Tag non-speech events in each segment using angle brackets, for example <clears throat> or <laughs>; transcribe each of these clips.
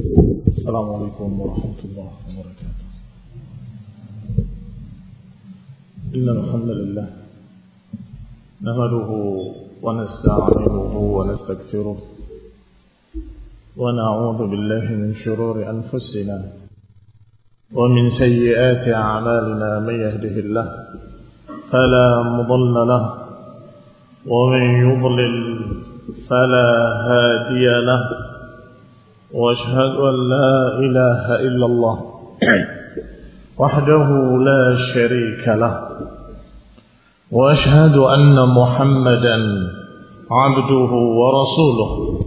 السلام عليكم ورحمة الله وبركاته. إن الحمد لله نهده ونستعينه ونستغفره ونعوذ بالله من شرور أنفسنا ومن سيئات أعمالنا من يهده الله فلا مضل له ومن يضلل فلا هادي له واشهد أن لا إله إلا الله وحده لا شريك له وأشهد أن محمدا عبده ورسوله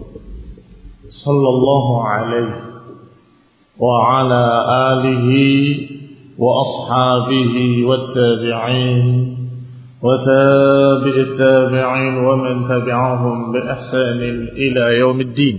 صلى الله عليه وعلى آله وأصحابه والتابعين وتابع التابعين ومن تبعهم بإحسان إلى يوم الدين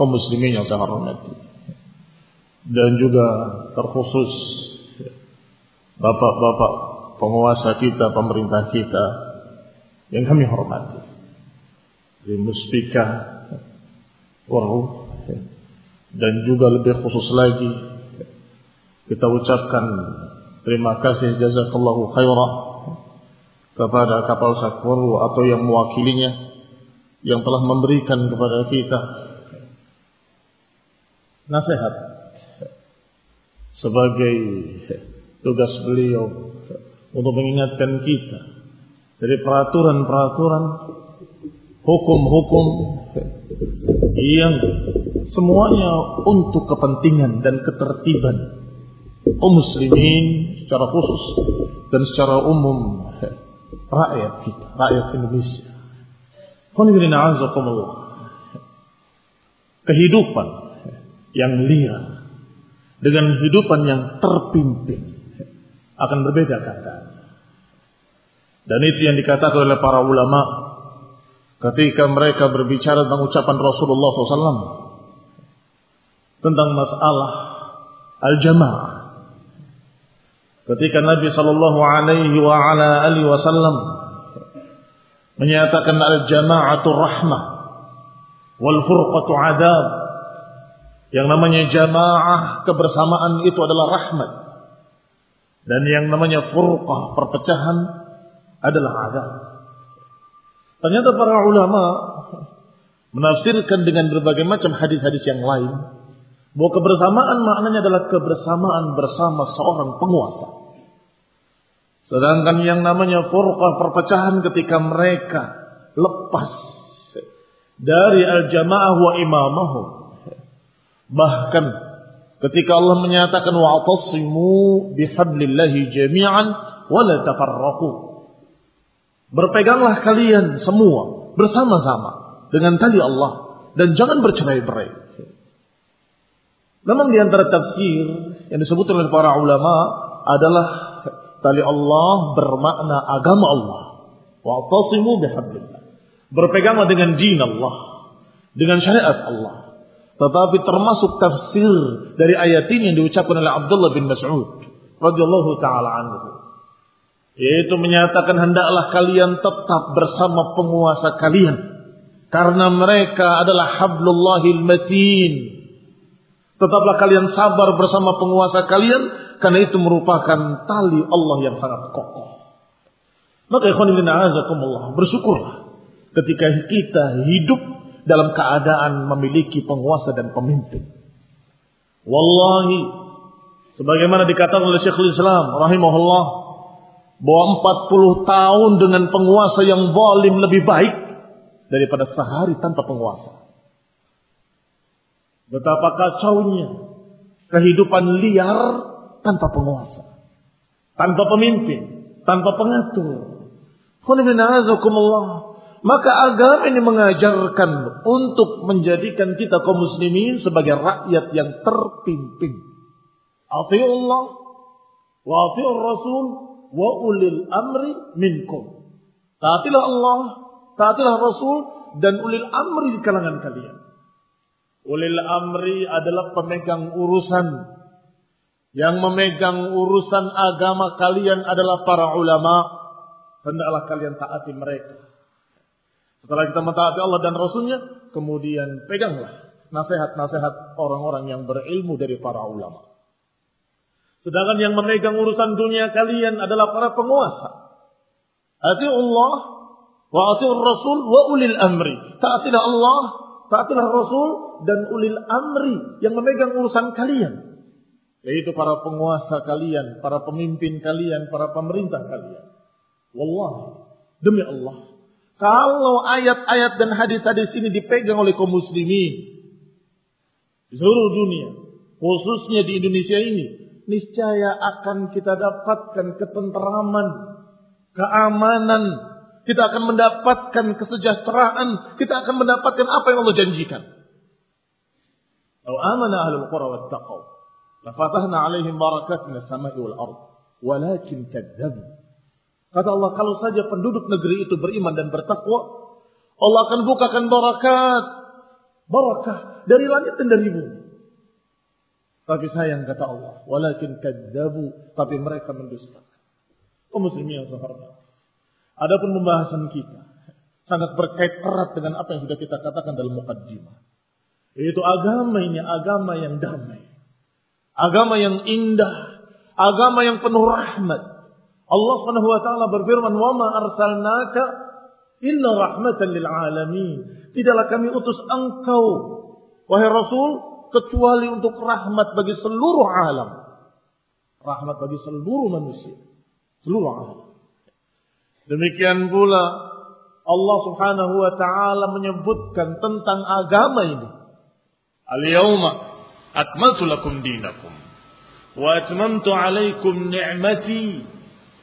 Kaum muslimin yang saya hormati dan juga terkhusus bapak-bapak penguasa kita, pemerintah kita yang kami hormati. Di Muspika, Waru, dan juga lebih khusus lagi kita ucapkan terima kasih jazakallahu khairah kepada kapal Sakwaru atau yang mewakilinya yang telah memberikan kepada kita nasihat sebagai tugas beliau untuk mengingatkan kita dari peraturan-peraturan hukum-hukum yang semuanya untuk kepentingan dan ketertiban kaum muslimin secara khusus dan secara umum rakyat kita, rakyat Indonesia. Kehidupan yang liar dengan kehidupan yang terpimpin akan berbeda kata. Dan itu yang dikatakan oleh para ulama ketika mereka berbicara tentang ucapan Rasulullah SAW tentang masalah al-jamaah. Ketika Nabi Shallallahu Alaihi Wasallam menyatakan al-jama'atu rahmah wal furqatu adab yang namanya jamaah kebersamaan itu adalah rahmat. Dan yang namanya furqah perpecahan adalah adab. Ternyata para ulama menafsirkan dengan berbagai macam hadis-hadis yang lain bahwa kebersamaan maknanya adalah kebersamaan bersama seorang penguasa. Sedangkan yang namanya furqah perpecahan ketika mereka lepas dari al-jamaah wa imamahum Bahkan ketika Allah menyatakan wa'tasimu bihablillahi jami'an wa la tafarraqu. Berpeganglah kalian semua bersama-sama dengan tali Allah dan jangan bercerai-berai. Memang di antara tafsir yang disebutkan oleh para ulama adalah tali Allah bermakna agama Allah. Wa'tasimu bihablillah. Berpeganglah dengan din Allah, dengan syariat Allah. Tetapi termasuk tafsir dari ayat ini yang diucapkan oleh Abdullah bin Mas'ud radhiyallahu taala anhu. Yaitu menyatakan hendaklah kalian tetap bersama penguasa kalian karena mereka adalah hablullahil matin. Tetaplah kalian sabar bersama penguasa kalian karena itu merupakan tali Allah yang sangat kokoh. Maka ikhwan bersyukurlah ketika kita hidup dalam keadaan memiliki penguasa dan pemimpin. Wallahi, sebagaimana dikatakan oleh Syekhul Islam rahimahullah, bahwa 40 tahun dengan penguasa yang zalim lebih baik daripada sehari tanpa penguasa. Betapa kacaunya kehidupan liar tanpa penguasa, tanpa pemimpin, tanpa pengatur. Qul maka agama ini mengajarkan untuk menjadikan kita kaum muslimin sebagai rakyat yang terpimpin. Allah wa ati'ur rasul wa ulil amri minkum. Taatilah Allah, taatilah Rasul dan ulil amri di kalangan kalian. Ulil amri adalah pemegang urusan. Yang memegang urusan agama kalian adalah para ulama. Hendaklah kalian taati mereka setelah kita mentaati Allah dan Rasulnya, kemudian peganglah nasihat-nasihat orang-orang yang berilmu dari para ulama. Sedangkan yang memegang urusan dunia kalian adalah para penguasa. Ati Allah wa ati Rasul wa ulil amri. Taatilah Allah, taatilah Rasul dan ulil amri yang memegang urusan kalian. Yaitu para penguasa kalian, para pemimpin kalian, para pemerintah kalian. Wallahi, demi Allah, kalau ayat-ayat dan hadis-hadis ini dipegang oleh kaum muslimin di seluruh dunia, khususnya di Indonesia ini, niscaya akan kita dapatkan ketenteraman, keamanan, kita akan mendapatkan kesejahteraan, kita akan mendapatkan apa yang Allah janjikan. Kalau amana ahlul qura wattaqau, lafatahna alaihim barakat minas samai wal ard, walakin kadzabu Kata Allah, kalau saja penduduk negeri itu beriman dan bertakwa, Allah akan bukakan barakat. Barakah dari langit dan dari bumi. Tapi sayang kata Allah, walakin kadzabu, tapi mereka mendustakan. Kaum muslimin yang sahormat. Adapun pembahasan kita sangat berkait erat dengan apa yang sudah kita katakan dalam mukaddimah. Yaitu agama ini agama yang damai. Agama yang indah. Agama yang penuh rahmat. Allah Subhanahu wa taala berfirman, "Wa ma arsalnaka illa rahmatan lil alamin." Tidaklah kami utus engkau wahai Rasul kecuali untuk rahmat bagi seluruh alam. Rahmat bagi seluruh manusia, seluruh alam. Demikian pula Allah Subhanahu wa taala menyebutkan tentang agama ini. Al-yauma akmaltu lakum dinakum wa atmamtu alaikum ni'mati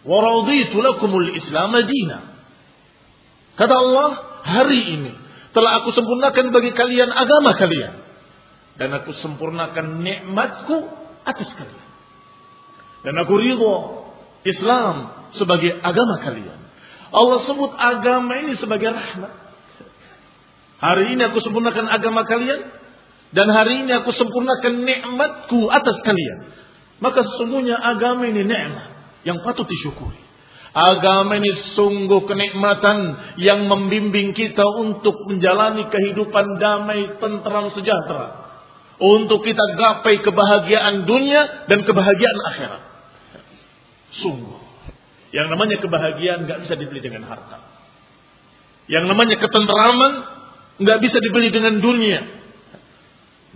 Waraditu lakumul Islam dina. Kata Allah, hari ini telah aku sempurnakan bagi kalian agama kalian. Dan aku sempurnakan nikmatku atas kalian. Dan aku ridho Islam sebagai agama kalian. Allah sebut agama ini sebagai rahmat. Hari ini aku sempurnakan agama kalian. Dan hari ini aku sempurnakan nikmatku atas kalian. Maka sesungguhnya agama ini nikmat yang patut disyukuri. Agama ini sungguh kenikmatan yang membimbing kita untuk menjalani kehidupan damai, tentram, sejahtera. Untuk kita gapai kebahagiaan dunia dan kebahagiaan akhirat. Sungguh. Yang namanya kebahagiaan nggak bisa dibeli dengan harta. Yang namanya ketenteraman nggak bisa dibeli dengan dunia.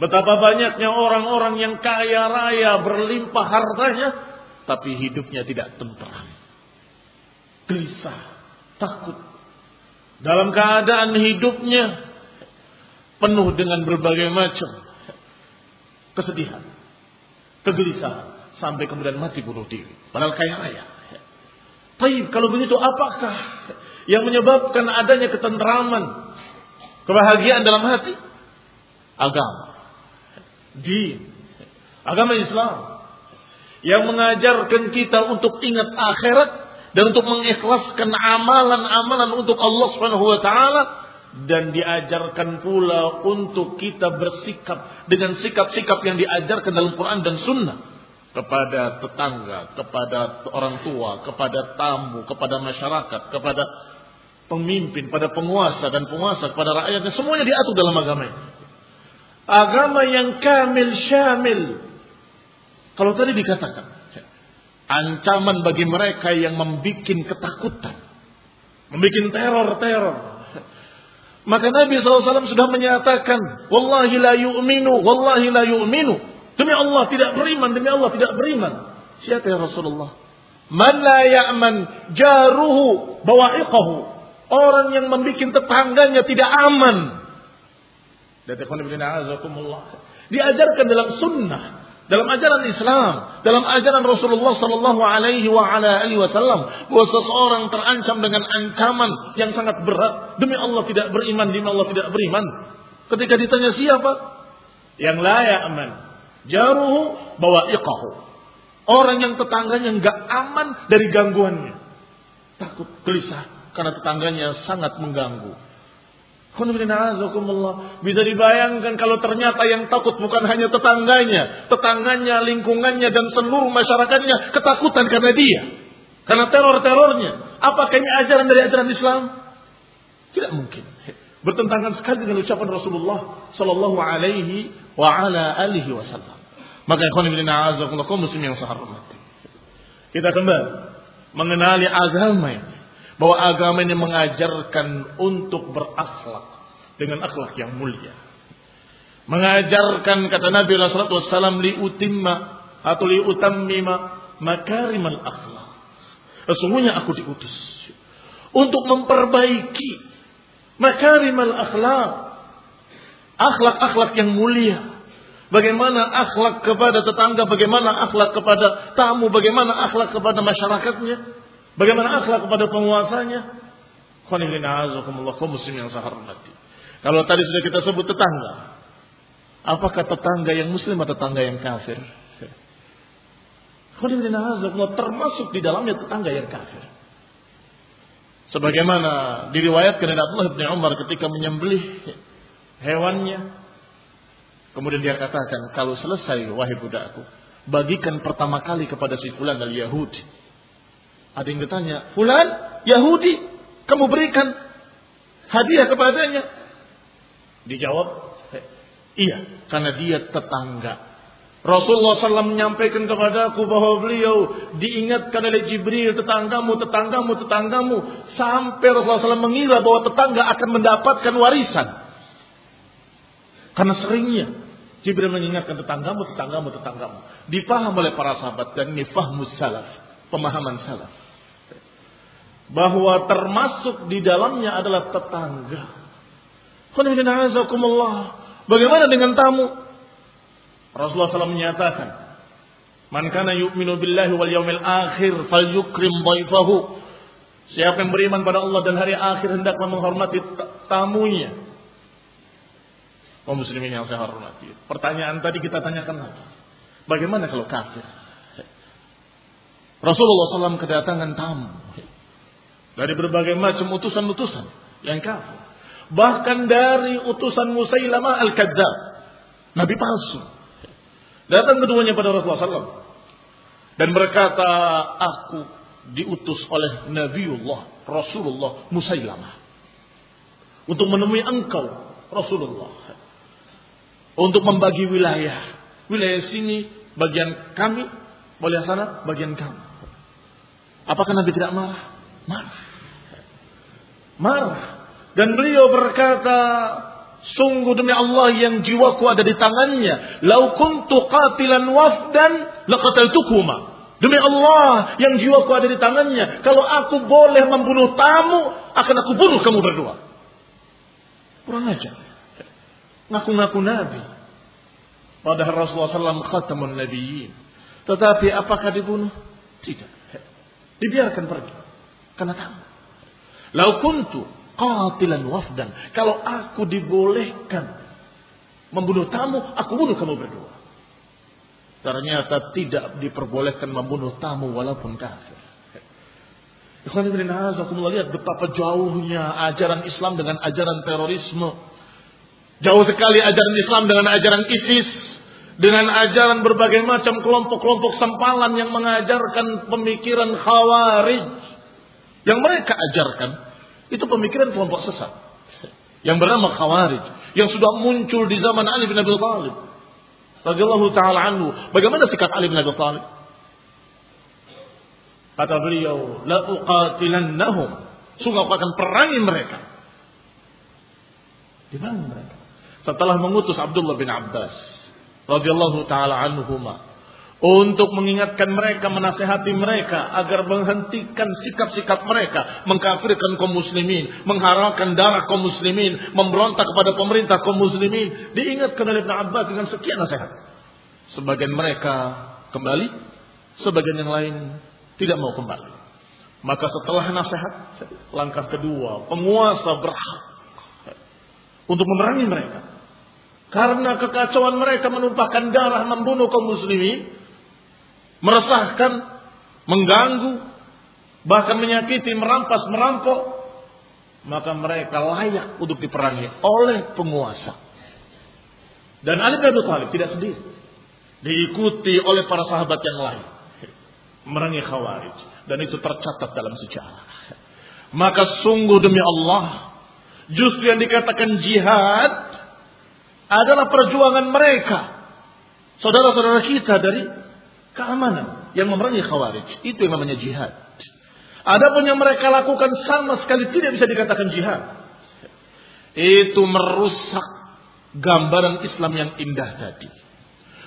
Betapa banyaknya orang-orang yang kaya raya berlimpah hartanya tapi hidupnya tidak tentram. Gelisah, takut. Dalam keadaan hidupnya penuh dengan berbagai macam kesedihan, kegelisahan, sampai kemudian mati bunuh diri. Padahal kaya raya. Tapi kalau begitu apakah yang menyebabkan adanya ketentraman, kebahagiaan dalam hati? Agama. Din. Agama Islam yang mengajarkan kita untuk ingat akhirat dan untuk mengikhlaskan amalan-amalan untuk Allah Subhanahu wa taala dan diajarkan pula untuk kita bersikap dengan sikap-sikap yang diajarkan dalam Quran dan Sunnah kepada tetangga, kepada orang tua, kepada tamu, kepada masyarakat, kepada pemimpin, pada penguasa dan penguasa, kepada rakyatnya semuanya diatur dalam agama ini. Agama yang kamil syamil. Kalau tadi dikatakan ancaman bagi mereka yang membuat ketakutan, membuat teror-teror, maka Nabi SAW sudah menyatakan, Wallahi la yu'minu, Wallahi la yu'minu. Demi Allah tidak beriman, demi Allah tidak beriman. Siapa ya Rasulullah? Man la ya'man jaruhu bawa'iqahu. Orang yang membuat tetangganya tidak aman. Diajarkan dalam sunnah dalam ajaran Islam, dalam ajaran Rasulullah Sallallahu Alaihi Wasallam, bahwa seseorang terancam dengan ancaman yang sangat berat demi Allah tidak beriman, demi Allah tidak beriman. Ketika ditanya siapa, yang layak aman, jaruhu bawa iqahu. Orang yang tetangganya nggak aman dari gangguannya, takut gelisah karena tetangganya sangat mengganggu. Bisa dibayangkan kalau ternyata yang takut bukan hanya tetangganya, tetangganya, lingkungannya, dan seluruh masyarakatnya ketakutan karena dia. Karena teror-terornya. Apakah ini ajaran dari ajaran Islam? Tidak mungkin. Bertentangan sekali dengan ucapan Rasulullah Sallallahu Alaihi wa ala alihi Wasallam. Maka ikhwan ibn a'azakumullah kaum muslim yang hormati. Kita kembali mengenali agama bahwa agama ini mengajarkan untuk berakhlak dengan akhlak yang mulia. Mengajarkan kata Nabi Rasulullah SAW liutimma atau liutammima makarimal akhlak. Sesungguhnya aku diutus untuk memperbaiki makarimal akhlak. Akhlak-akhlak yang mulia. Bagaimana akhlak kepada tetangga, bagaimana akhlak kepada tamu, bagaimana akhlak kepada masyarakatnya. Bagaimana akhlak kepada penguasanya? muslim yang saya hormati. Kalau tadi sudah kita sebut tetangga. Apakah tetangga yang muslim atau tetangga yang kafir? termasuk di dalamnya tetangga yang kafir. Sebagaimana diriwayatkan dari Abdullah bin Umar ketika menyembelih hewannya. Kemudian dia katakan, kalau selesai wahai budakku, bagikan pertama kali kepada si fulan al-Yahudi ada yang bertanya, Fulan Yahudi, kamu berikan hadiah kepadanya? Dijawab, iya, karena dia tetangga. Rasulullah SAW menyampaikan kepadaku bahwa beliau diingatkan oleh Jibril, tetanggamu, tetanggamu, tetanggamu. Sampai Rasulullah SAW mengira bahwa tetangga akan mendapatkan warisan. Karena seringnya Jibril mengingatkan tetanggamu, tetanggamu, tetanggamu. Dipaham oleh para sahabat dan ini fahmus salaf. Pemahaman salaf bahwa termasuk di dalamnya adalah tetangga. Bagaimana dengan tamu? Rasulullah SAW menyatakan, Man kana yu'minu billahi wal yawmil akhir falyukrim dhaifahu. Siapa yang beriman pada Allah dan hari akhir hendaklah menghormati tamunya. Oh muslimin yang saya hormati. Pertanyaan tadi kita tanyakan lagi. Bagaimana kalau kafir? Rasulullah SAW kedatangan tamu. Dari berbagai macam utusan-utusan yang kafir. Bahkan dari utusan Musailamah Al-Kadzab. Nabi palsu. Datang keduanya pada Rasulullah SAW. Dan berkata, aku diutus oleh Nabiullah, Rasulullah Musailamah. Untuk menemui engkau, Rasulullah. Untuk membagi wilayah. Wilayah sini bagian kami, wilayah sana bagian kamu. Apakah Nabi tidak marah? Marah. Marah. Dan beliau berkata, sungguh demi Allah yang jiwaku ada di tangannya. Lau kuntu qatilan wafdan laqataltukuma. Demi Allah yang jiwaku ada di tangannya. Kalau aku boleh membunuh tamu, akan aku bunuh kamu berdua. Kurang aja. Ngaku-ngaku Nabi. Padahal Rasulullah SAW khatamun nabiyyin. Tetapi apakah dibunuh? Tidak. Dibiarkan pergi. Karena tahu. Lau kuntu qatilan wafdan. Kalau aku dibolehkan membunuh tamu, aku bunuh kamu berdua. Ternyata tidak diperbolehkan membunuh tamu walaupun kafir. Ikhwan ibn lihat betapa jauhnya ajaran Islam dengan ajaran terorisme. Jauh sekali ajaran Islam dengan ajaran ISIS. Dengan ajaran berbagai macam kelompok-kelompok sempalan yang mengajarkan pemikiran khawarij. Yang mereka ajarkan. Itu pemikiran kelompok sesat. Yang bernama khawarij. Yang sudah muncul di zaman Ali bin Abi Thalib. Radiyallahu ta'ala anhu. Bagaimana sikap Ali bin Abi Thalib? Kata beliau, la uqatilannahum. Sungguh aku akan perangi mereka. Diperangi mereka. Setelah mengutus Abdullah bin Abbas radhiyallahu taala anhuma untuk mengingatkan mereka, menasehati mereka agar menghentikan sikap-sikap mereka, mengkafirkan kaum muslimin, mengharapkan darah kaum muslimin, memberontak kepada pemerintah kaum muslimin, diingatkan oleh Ibn Abbas dengan sekian nasihat. Sebagian mereka kembali, sebagian yang lain tidak mau kembali. Maka setelah nasihat, langkah kedua, penguasa berhak untuk memerangi mereka. Karena kekacauan mereka menumpahkan darah, membunuh kaum muslimin, meresahkan, mengganggu, bahkan menyakiti, merampas, merampok, maka mereka layak untuk diperangi oleh penguasa. Dan Ali bin Abi Thalib tidak sendiri. Diikuti oleh para sahabat yang lain merangi khawarij dan itu tercatat dalam sejarah. Maka sungguh demi Allah, justru yang dikatakan jihad adalah perjuangan mereka. Saudara-saudara kita dari keamanan yang memerangi khawarij. Itu yang namanya jihad. Adapun yang mereka lakukan sama sekali tidak bisa dikatakan jihad. Itu merusak gambaran Islam yang indah tadi.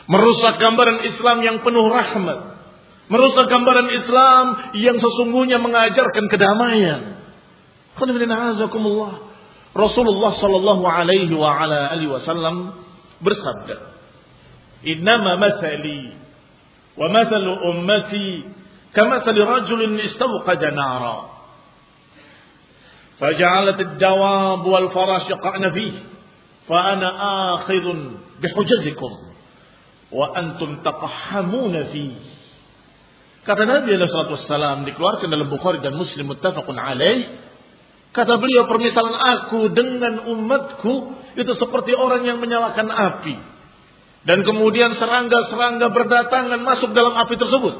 Merusak gambaran Islam yang penuh rahmat Merusak gambaran Islam yang sesungguhnya mengajarkan kedamaian. Rasulullah sallallahu alaihi wa ala alihi wasallam bersabda, "Innama mathali wa mathalu ummati kamathali rajulin istawqada nara." فجعلت الدواب والفراش يقعن فيه فأنا آخذ بحجزكم وأنتم تقحمون فيه Kata Nabi SAW dikeluarkan dalam Bukhari dan Muslim muttafaqun alaih. Kata beliau permisalan aku dengan umatku itu seperti orang yang menyalakan api. Dan kemudian serangga-serangga berdatangan masuk dalam api tersebut.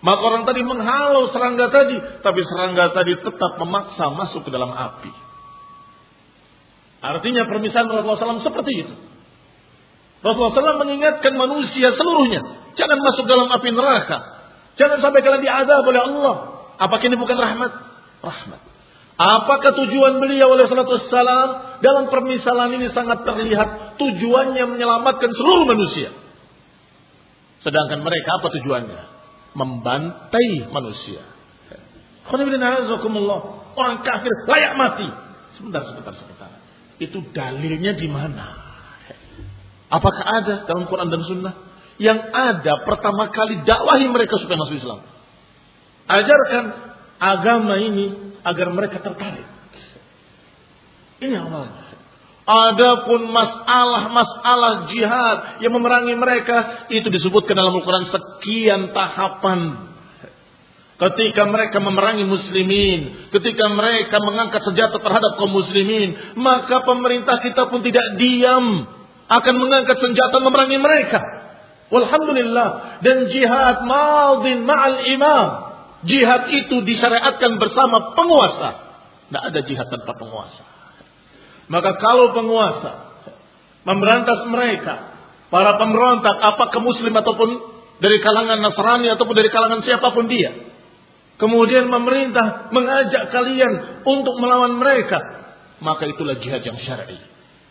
Maka orang tadi menghalau serangga tadi. Tapi serangga tadi tetap memaksa masuk ke dalam api. Artinya permisalan Rasulullah SAW seperti itu. Rasulullah SAW mengingatkan manusia seluruhnya. Jangan masuk dalam api neraka. Jangan sampai kalian diazab oleh Allah. Apakah ini bukan rahmat? Rahmat. Apakah tujuan beliau oleh salatu wassalam dalam permisalan ini sangat terlihat tujuannya menyelamatkan seluruh manusia. Sedangkan mereka apa tujuannya? Membantai manusia. Orang kafir layak mati. Sebentar, sebentar, sebentar. Itu dalilnya di mana? Apakah ada dalam Quran dan Sunnah? yang ada pertama kali dakwahi mereka supaya masuk Islam. Ajarkan agama ini agar mereka tertarik. Ini awalnya. Adapun masalah-masalah jihad yang memerangi mereka itu disebutkan dalam Al-Quran sekian tahapan. Ketika mereka memerangi muslimin, ketika mereka mengangkat senjata terhadap kaum muslimin, maka pemerintah kita pun tidak diam akan mengangkat senjata memerangi mereka. Walhamdulillah. Dan jihad maudin ma'al imam. Jihad itu disyariatkan bersama penguasa. Tidak ada jihad tanpa penguasa. Maka kalau penguasa memberantas mereka, para pemberontak, apakah muslim ataupun dari kalangan Nasrani ataupun dari kalangan siapa pun dia. Kemudian pemerintah mengajak kalian untuk melawan mereka. Maka itulah jihad yang syar'i.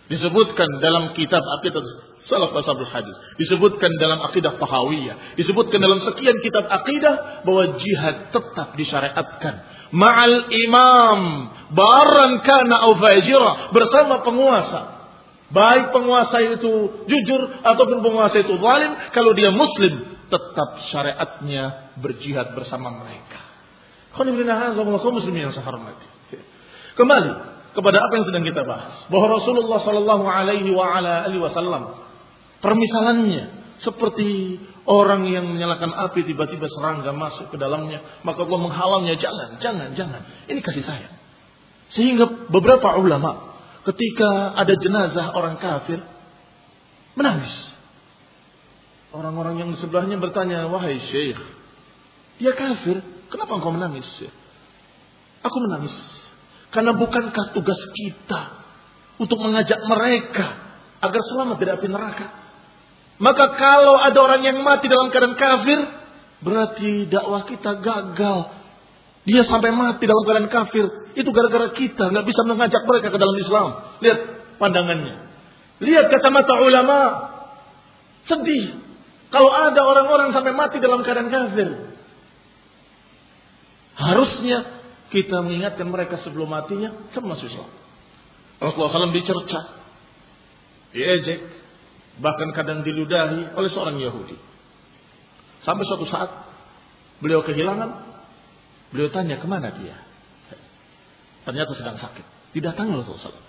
Disebutkan dalam kitab akidah Salaf Ashabul Hadis. Disebutkan dalam akidah Tahawiyah. Disebutkan dalam sekian kitab akidah bahwa jihad tetap disyariatkan. Ma'al imam. Baran kana au fajira. Bersama penguasa. Baik penguasa itu jujur ataupun penguasa itu zalim. Kalau dia muslim. Tetap syariatnya berjihad bersama mereka. Kembali kepada apa yang sedang kita bahas. Bahwa Rasulullah Sallallahu Alaihi Wasallam Permisalannya seperti orang yang menyalakan api tiba-tiba serangga masuk ke dalamnya, maka Allah menghalangnya. Jangan, jangan, jangan. Ini kasih sayang. Sehingga beberapa ulama ketika ada jenazah orang kafir menangis. Orang-orang yang sebelahnya bertanya, "Wahai Syekh, dia kafir, kenapa engkau menangis?" Aku menangis karena bukankah tugas kita untuk mengajak mereka agar selamat dari api neraka? Maka kalau ada orang yang mati dalam keadaan kafir, berarti dakwah kita gagal. Dia sampai mati dalam keadaan kafir. Itu gara-gara kita nggak bisa mengajak mereka ke dalam Islam. Lihat pandangannya. Lihat kacamata ulama. Sedih. Kalau ada orang-orang sampai mati dalam keadaan kafir. Harusnya kita mengingatkan mereka sebelum matinya sama masuk Islam. Rasulullah SAW dicerca, diejek, bahkan kadang diludahi oleh seorang Yahudi. Sampai suatu saat beliau kehilangan, beliau tanya ke mana dia. Ternyata sedang sakit. Didatangi Rasulullah SAW.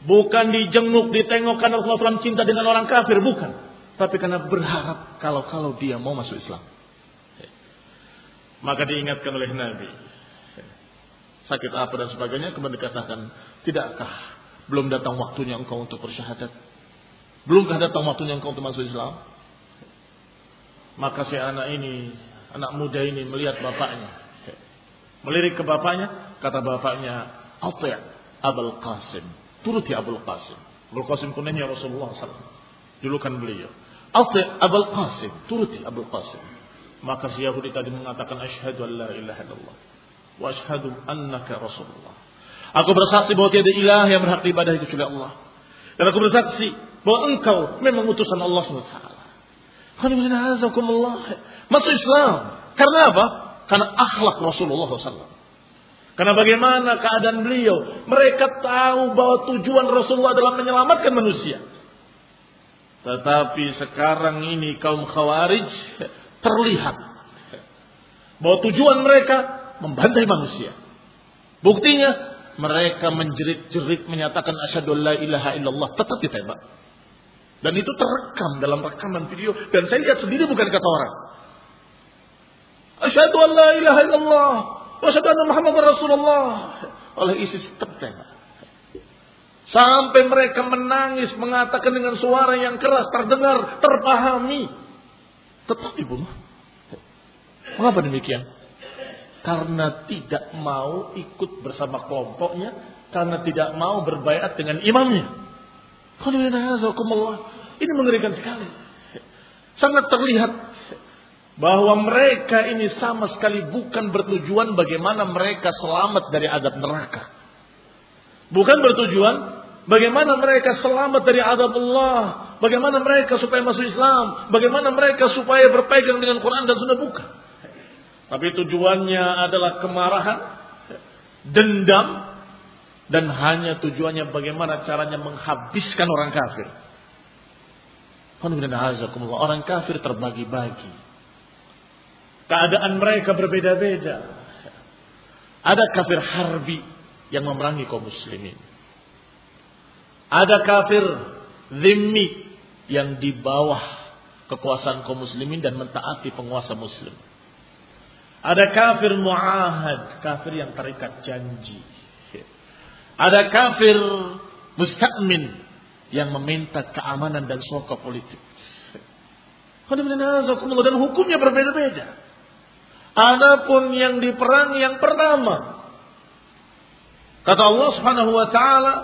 Bukan dijenguk, ditengok karena Rasulullah SAW cinta dengan orang kafir, bukan. Tapi karena berharap kalau-kalau dia mau masuk Islam. Maka diingatkan oleh Nabi sakit apa dan sebagainya, kemudian dikatakan, tidakkah belum datang waktunya engkau untuk bersyahadat? Belumkah datang waktunya engkau untuk masuk Islam? Maka si anak ini, anak muda ini melihat bapaknya. Melirik ke bapaknya, kata bapaknya, Ati' Abul Qasim. Turuti Abul Qasim. Abul Qasim kunanya Rasulullah SAW. Julukan beliau. Ati' Abul Qasim. Turuti Abul Qasim. Maka si Yahudi tadi mengatakan, Ashadu an la ilaha illallah wa ashhadu annaka rasulullah. Aku bersaksi bahwa tiada ilah yang berhak ibadah kecuali Allah. Dan aku bersaksi bahwa engkau memang utusan Allah SWT. Masuk Islam. Karena apa? Karena akhlak Rasulullah SAW. Karena bagaimana keadaan beliau. Mereka tahu bahwa tujuan Rasulullah adalah menyelamatkan manusia. Tetapi sekarang ini kaum khawarij terlihat bahwa tujuan mereka membantai manusia. Buktinya mereka menjerit-jerit menyatakan asyhadu la ilaha illallah tetap ditembak. Dan itu terekam dalam rekaman video dan saya lihat sendiri bukan kata orang. Asyhadu an la ilaha illallah wa asyhadu anna Muhammadar Rasulullah. Oleh ISIS tertembak. Sampai mereka menangis mengatakan dengan suara yang keras terdengar, terpahami. Tetap dibunuh. Mengapa demikian? karena tidak mau ikut bersama kelompoknya, karena tidak mau berbaiat dengan imamnya. Ini mengerikan sekali. Sangat terlihat bahwa mereka ini sama sekali bukan bertujuan bagaimana mereka selamat dari adab neraka. Bukan bertujuan bagaimana mereka selamat dari adab Allah, bagaimana mereka supaya masuk Islam, bagaimana mereka supaya berpegang dengan Quran dan Sunnah bukan. Tapi tujuannya adalah kemarahan, dendam, dan hanya tujuannya bagaimana caranya menghabiskan orang kafir. Orang kafir terbagi-bagi. Keadaan mereka berbeda-beda. Ada kafir harbi yang memerangi kaum muslimin. Ada kafir zimmi yang di bawah kekuasaan kaum muslimin dan mentaati penguasa muslim. Ada kafir muahad, kafir yang terikat janji. Ada kafir musta'min yang meminta keamanan dan soka politik. Dan hukumnya berbeda-beda. Adapun yang diperangi yang pertama. Kata Allah Subhanahu wa taala,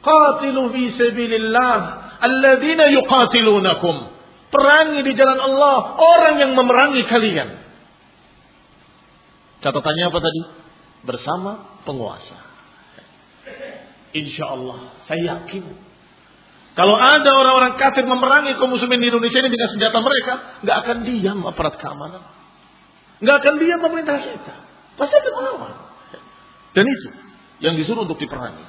"Qatilu fi sabilillah alladziina yuqatilunakum." Perangi di jalan Allah orang yang memerangi kalian. Catatannya apa tadi? Bersama penguasa. Insya Allah, saya yakin. Kalau ada orang-orang kafir memerangi kaum muslimin di Indonesia ini dengan senjata mereka, nggak akan diam aparat keamanan. Nggak akan diam pemerintah kita. Pasti akan melawan. Dan itu yang disuruh untuk diperangi.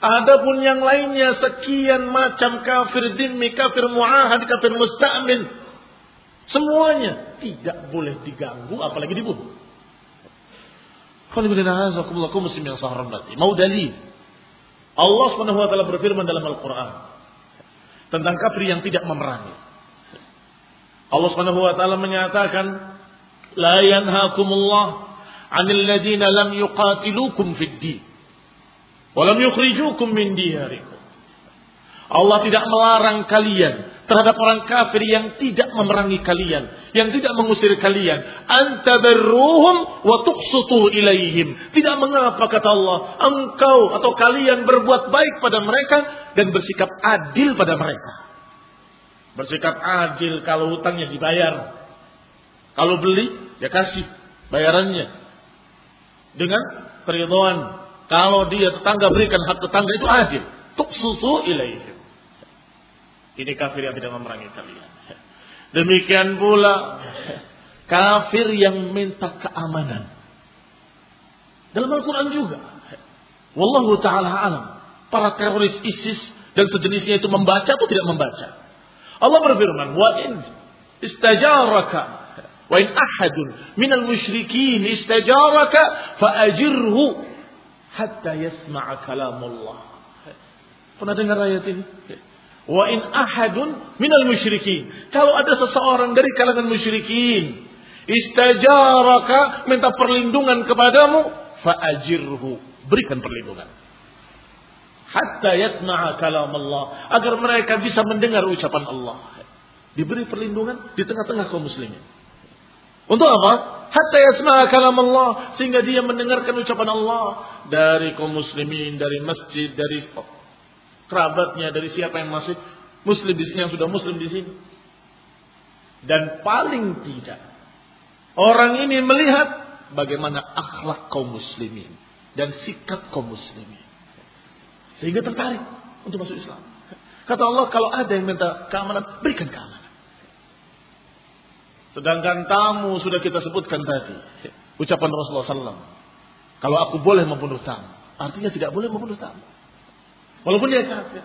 Adapun yang lainnya sekian macam kafir dimi, kafir muahad, kafir musta'min. Semuanya tidak boleh diganggu apalagi dibunuh. Kaum muslim yang saya hormati. Mau dalil. Allah Subhanahu wa taala berfirman dalam Al-Qur'an. tentang kafir yang tidak memerangi. Allah Subhanahu wa taala menyatakan, "La yanhaakumullah 'anil ladzina lam yuqatilukum fid din wa lam yukhrijukum min diyarikum." Allah tidak melarang kalian terhadap orang kafir yang tidak memerangi kalian, yang tidak mengusir kalian. Antabarruhum wa tuqsutu ilaihim. Tidak mengapa kata Allah, engkau atau kalian berbuat baik pada mereka dan bersikap adil pada mereka. Bersikap adil kalau hutangnya dibayar. Kalau beli, ya kasih bayarannya. Dengan keridhaan. Kalau dia tetangga berikan hak tetangga itu adil. Tuqsutu ilaihim. Ini kafir yang tidak memerangi kalian. Demikian pula kafir yang minta keamanan. Dalam Al-Quran juga. Wallahu ta'ala alam. Para teroris ISIS dan sejenisnya itu membaca atau tidak membaca. Allah berfirman, Wa in istajaraka wa in ahadun minal musyrikin istajaraka fa'ajirhu hatta yasma'a kalamullah. Pernah dengar ayat ini? Wa in ahadun minal musyrikin. Kalau ada seseorang dari kalangan musyrikin. Istajaraka minta perlindungan kepadamu. Fa'ajirhu. Berikan perlindungan. Hatta yasma'a kalam Allah. Agar mereka bisa mendengar ucapan Allah. Diberi perlindungan di tengah-tengah kaum muslimin. Untuk apa? Hatta yasma'a kalam Allah. Sehingga dia mendengarkan ucapan Allah. Dari kaum muslimin, dari masjid, dari kerabatnya, dari siapa yang masih muslim di sini, yang sudah muslim di sini. Dan paling tidak, orang ini melihat bagaimana akhlak kaum muslimin dan sikap kaum muslimin. Sehingga tertarik untuk masuk Islam. Kata Allah, kalau ada yang minta keamanan, berikan keamanan. Sedangkan tamu sudah kita sebutkan tadi. Ucapan Rasulullah SAW. Kalau aku boleh membunuh tamu. Artinya tidak boleh membunuh tamu. Walaupun dia kafir.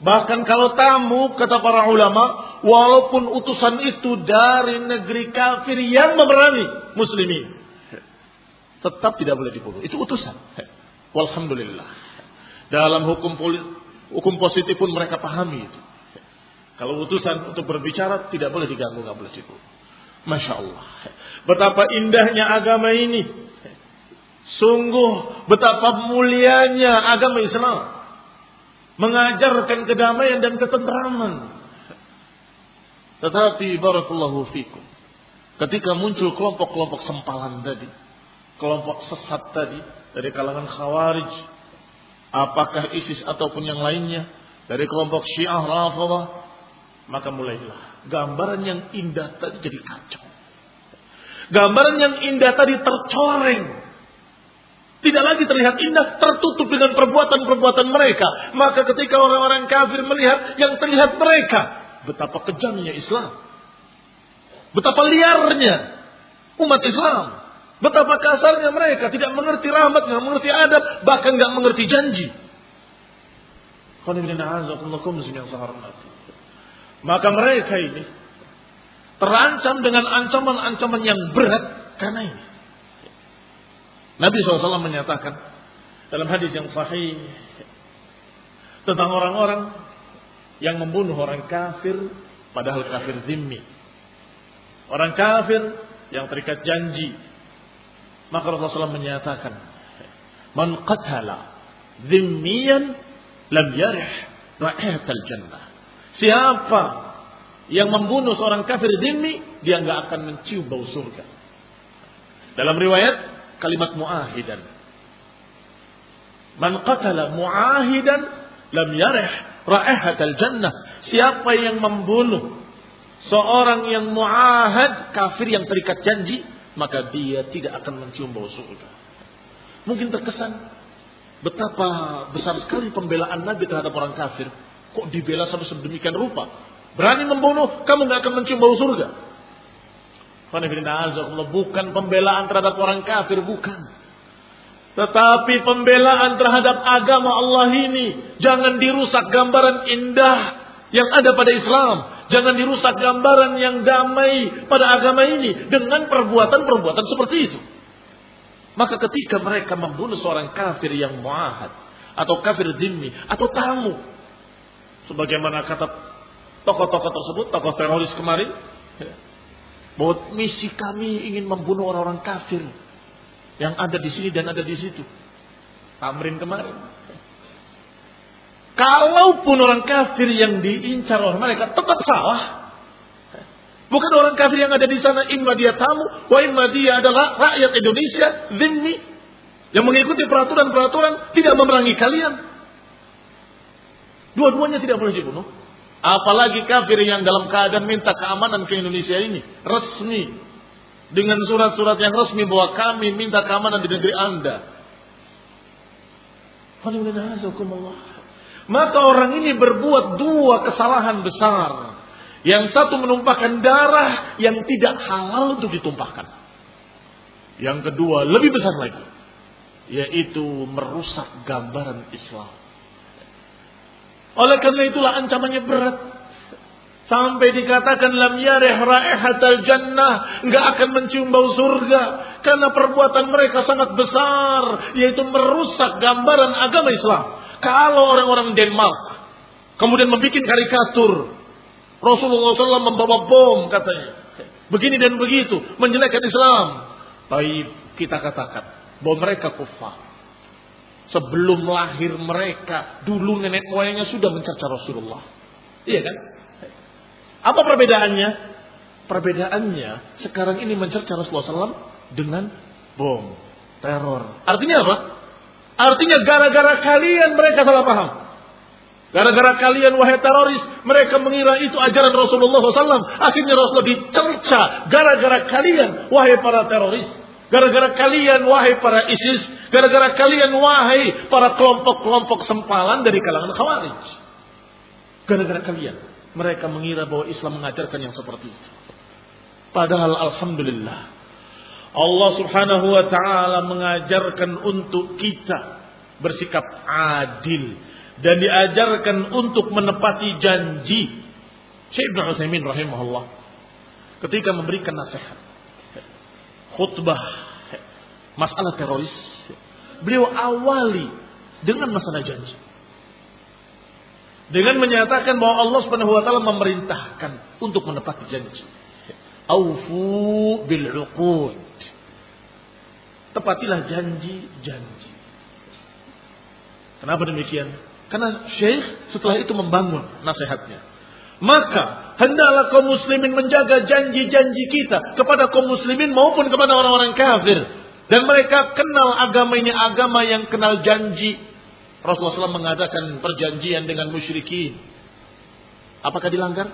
Bahkan kalau tamu, kata para ulama, walaupun utusan itu dari negeri kafir yang memerangi muslimin. Tetap tidak boleh dibunuh. Itu utusan. Walhamdulillah. Dalam hukum hukum positif pun mereka pahami itu. Kalau utusan untuk berbicara tidak boleh diganggu, nggak boleh dibunuh. Masya Allah. Betapa indahnya agama ini. Sungguh betapa mulianya agama Islam. Mengajarkan kedamaian dan ketentraman. Tetapi barakallahu fikum. Ketika muncul kelompok-kelompok sempalan tadi. Kelompok sesat tadi. Dari kalangan khawarij. Apakah ISIS ataupun yang lainnya. Dari kelompok syiah rafadah. Maka mulailah. Gambaran yang indah tadi jadi kacau. Gambaran yang indah tadi tercoreng tidak lagi terlihat indah, tertutup dengan perbuatan-perbuatan mereka. Maka ketika orang-orang kafir melihat yang terlihat mereka, betapa kejamnya Islam. Betapa liarnya umat Islam. Betapa kasarnya mereka, tidak mengerti rahmat, tidak mengerti adab, bahkan tidak mengerti janji. Maka mereka ini terancam dengan ancaman-ancaman yang berat karena ini. Nabi SAW menyatakan dalam hadis yang sahih tentang orang-orang yang membunuh orang kafir padahal kafir zimmi. Orang kafir yang terikat janji. Maka Rasulullah SAW menyatakan, "Man qatala zimmiyan lam yarih ra'ihatal jannah." Siapa yang membunuh seorang kafir zimmi, dia enggak akan mencium bau surga. Dalam riwayat kalimat muahidan. Man qatala muahidan lam yarih raihatal jannah. Siapa yang membunuh seorang yang muahad kafir yang terikat janji, maka dia tidak akan mencium bau surga. Mungkin terkesan betapa besar sekali pembelaan Nabi terhadap orang kafir. Kok dibela sampai sedemikian rupa? Berani membunuh, kamu nggak akan mencium bau surga. Bukan pembelaan terhadap orang kafir, bukan. Tetapi pembelaan terhadap agama Allah ini. Jangan dirusak gambaran indah yang ada pada Islam. Jangan dirusak gambaran yang damai pada agama ini. Dengan perbuatan-perbuatan seperti itu. Maka ketika mereka membunuh seorang kafir yang muahad. Atau kafir zimmi. Atau tamu. Sebagaimana kata tokoh-tokoh tersebut, tokoh teroris kemarin, bahwa misi kami ingin membunuh orang-orang kafir yang ada di sini dan ada di situ. Tamrin kemarin. Kalaupun orang kafir yang diincar oleh mereka tetap salah. Bukan orang kafir yang ada di sana, imma dia tamu, wa imma dia adalah rakyat Indonesia, zimmi, yang mengikuti peraturan-peraturan, tidak memerangi kalian. Dua-duanya tidak boleh dibunuh. Apalagi kafir yang dalam keadaan minta keamanan ke Indonesia ini. Resmi. Dengan surat-surat yang resmi bahwa kami minta keamanan di negeri anda. Maka orang ini berbuat dua kesalahan besar. Yang satu menumpahkan darah yang tidak halal untuk ditumpahkan. Yang kedua lebih besar lagi. Yaitu merusak gambaran Islam. Oleh karena itulah ancamannya berat. Sampai dikatakan lam yarih raihatal jannah. Nggak akan mencium bau surga. Karena perbuatan mereka sangat besar. Yaitu merusak gambaran agama Islam. Kalau orang-orang Denmark. Kemudian membuat karikatur. Rasulullah SAW membawa bom katanya. Begini dan begitu. Menjelekkan Islam. Baik kita katakan. Bahwa mereka kufar. Sebelum lahir mereka, dulu nenek moyangnya sudah mencerca Rasulullah. Iya kan? Apa perbedaannya? Perbedaannya sekarang ini mencerca Rasulullah SAW dengan bom, teror. Artinya apa? Artinya gara-gara kalian mereka salah paham. Gara-gara kalian wahai teroris, mereka mengira itu ajaran Rasulullah SAW. Akhirnya Rasulullah dicerca gara-gara kalian wahai para teroris. Gara-gara kalian wahai para ISIS, gara-gara kalian wahai para kelompok-kelompok sempalan dari kalangan Khawarij. Gara-gara kalian mereka mengira bahwa Islam mengajarkan yang seperti itu. Padahal alhamdulillah Allah Subhanahu wa taala mengajarkan untuk kita bersikap adil dan diajarkan untuk menepati janji. Syekh Ibn Utsaimin rahimahullah ketika memberikan nasihat khutbah masalah teroris, beliau awali dengan masalah janji. Dengan menyatakan bahwa Allah Subhanahu wa taala memerintahkan untuk menepati janji. Aufu bil uqud. Tepatilah janji-janji. Kenapa demikian? Karena Syekh setelah itu membangun nasihatnya. Maka hendaklah kaum muslimin menjaga janji-janji kita kepada kaum muslimin maupun kepada orang-orang kafir. Dan mereka kenal agama ini agama yang kenal janji. Rasulullah SAW mengadakan perjanjian dengan musyrikin. Apakah dilanggar?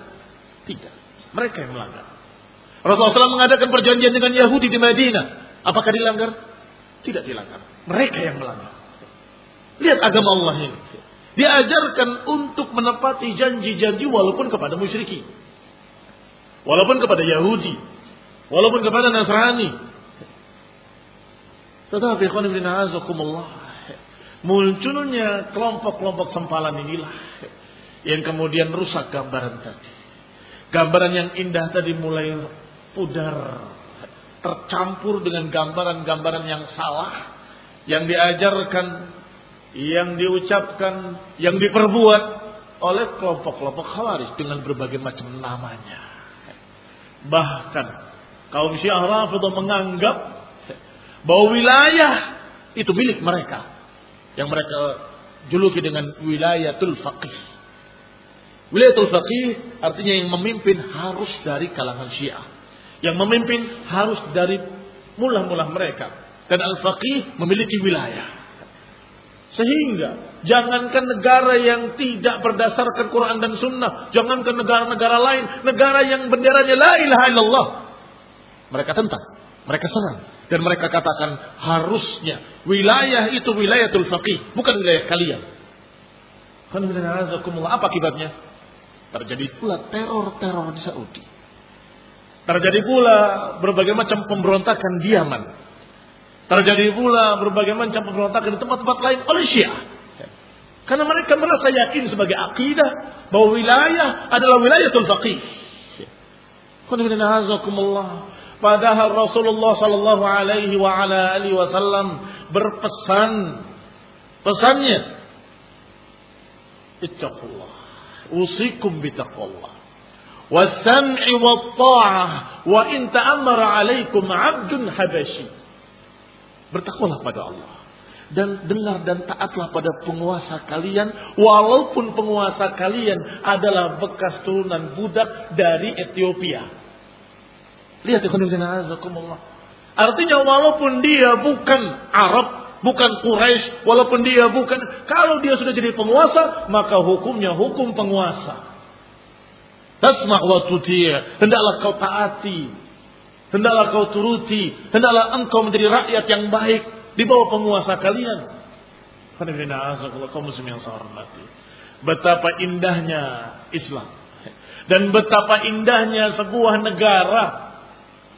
Tidak. Mereka yang melanggar. Rasulullah SAW mengadakan perjanjian dengan Yahudi di Madinah. Apakah dilanggar? Tidak dilanggar. Mereka yang melanggar. Lihat agama Allah ini. Diajarkan untuk menepati janji-janji walaupun kepada musyrikin. Walaupun kepada Yahudi. Walaupun kepada Nasrani. Tetapi munculnya kelompok-kelompok sempalan inilah yang kemudian rusak gambaran tadi. Gambaran yang indah tadi mulai pudar, tercampur dengan gambaran-gambaran yang salah yang diajarkan yang diucapkan, yang diperbuat oleh kelompok-kelompok khawarij dengan berbagai macam namanya. Bahkan kaum Syiah Rafidah menganggap bahwa wilayah itu milik mereka. Yang mereka juluki dengan wilayatul faqih. Wilayatul faqih artinya yang memimpin harus dari kalangan Syiah. Yang memimpin harus dari mula-mula mereka. Dan al-faqih memiliki wilayah. Sehingga jangankan negara yang tidak berdasarkan Quran dan Sunnah, jangankan negara-negara lain, negara yang benderanya la ilaha illallah, mereka tentang, mereka serang dan mereka katakan harusnya wilayah itu wilayatul faqih, bukan wilayah kalian. Apa akibatnya? Terjadi pula teror-teror di Saudi. Terjadi pula berbagai macam pemberontakan di Yaman Terjadi pula berbagai macam pemberontakan di tempat-tempat lain oleh Syiah. Karena mereka merasa yakin sebagai akidah bahwa wilayah adalah wilayah faqih. Padahal Rasulullah sallallahu alaihi wa wasallam berpesan pesannya Ittaqullah. Usikum bitaqwallah. Wasam'i wa ta'ah wa in ta'ammara alaikum 'abdun habashi. Bertakwalah pada Allah dan dengar dan taatlah pada penguasa kalian walaupun penguasa kalian adalah bekas turunan budak dari Ethiopia. Lihat azakumullah. Artinya walaupun dia bukan Arab, bukan Quraisy, walaupun dia bukan kalau dia sudah jadi penguasa, maka hukumnya hukum penguasa. Tasma' wa hendaklah kau taati, hendaklah kau turuti, hendaklah engkau menjadi rakyat yang baik, di bawah penguasa kalian. Betapa indahnya Islam. Dan betapa indahnya sebuah negara.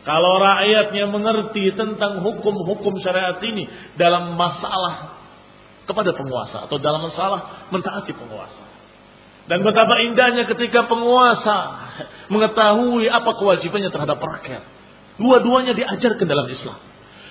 Kalau rakyatnya mengerti tentang hukum-hukum syariat ini dalam masalah kepada penguasa atau dalam masalah mentaati penguasa. Dan betapa indahnya ketika penguasa mengetahui apa kewajibannya terhadap rakyat. Dua-duanya diajarkan dalam Islam.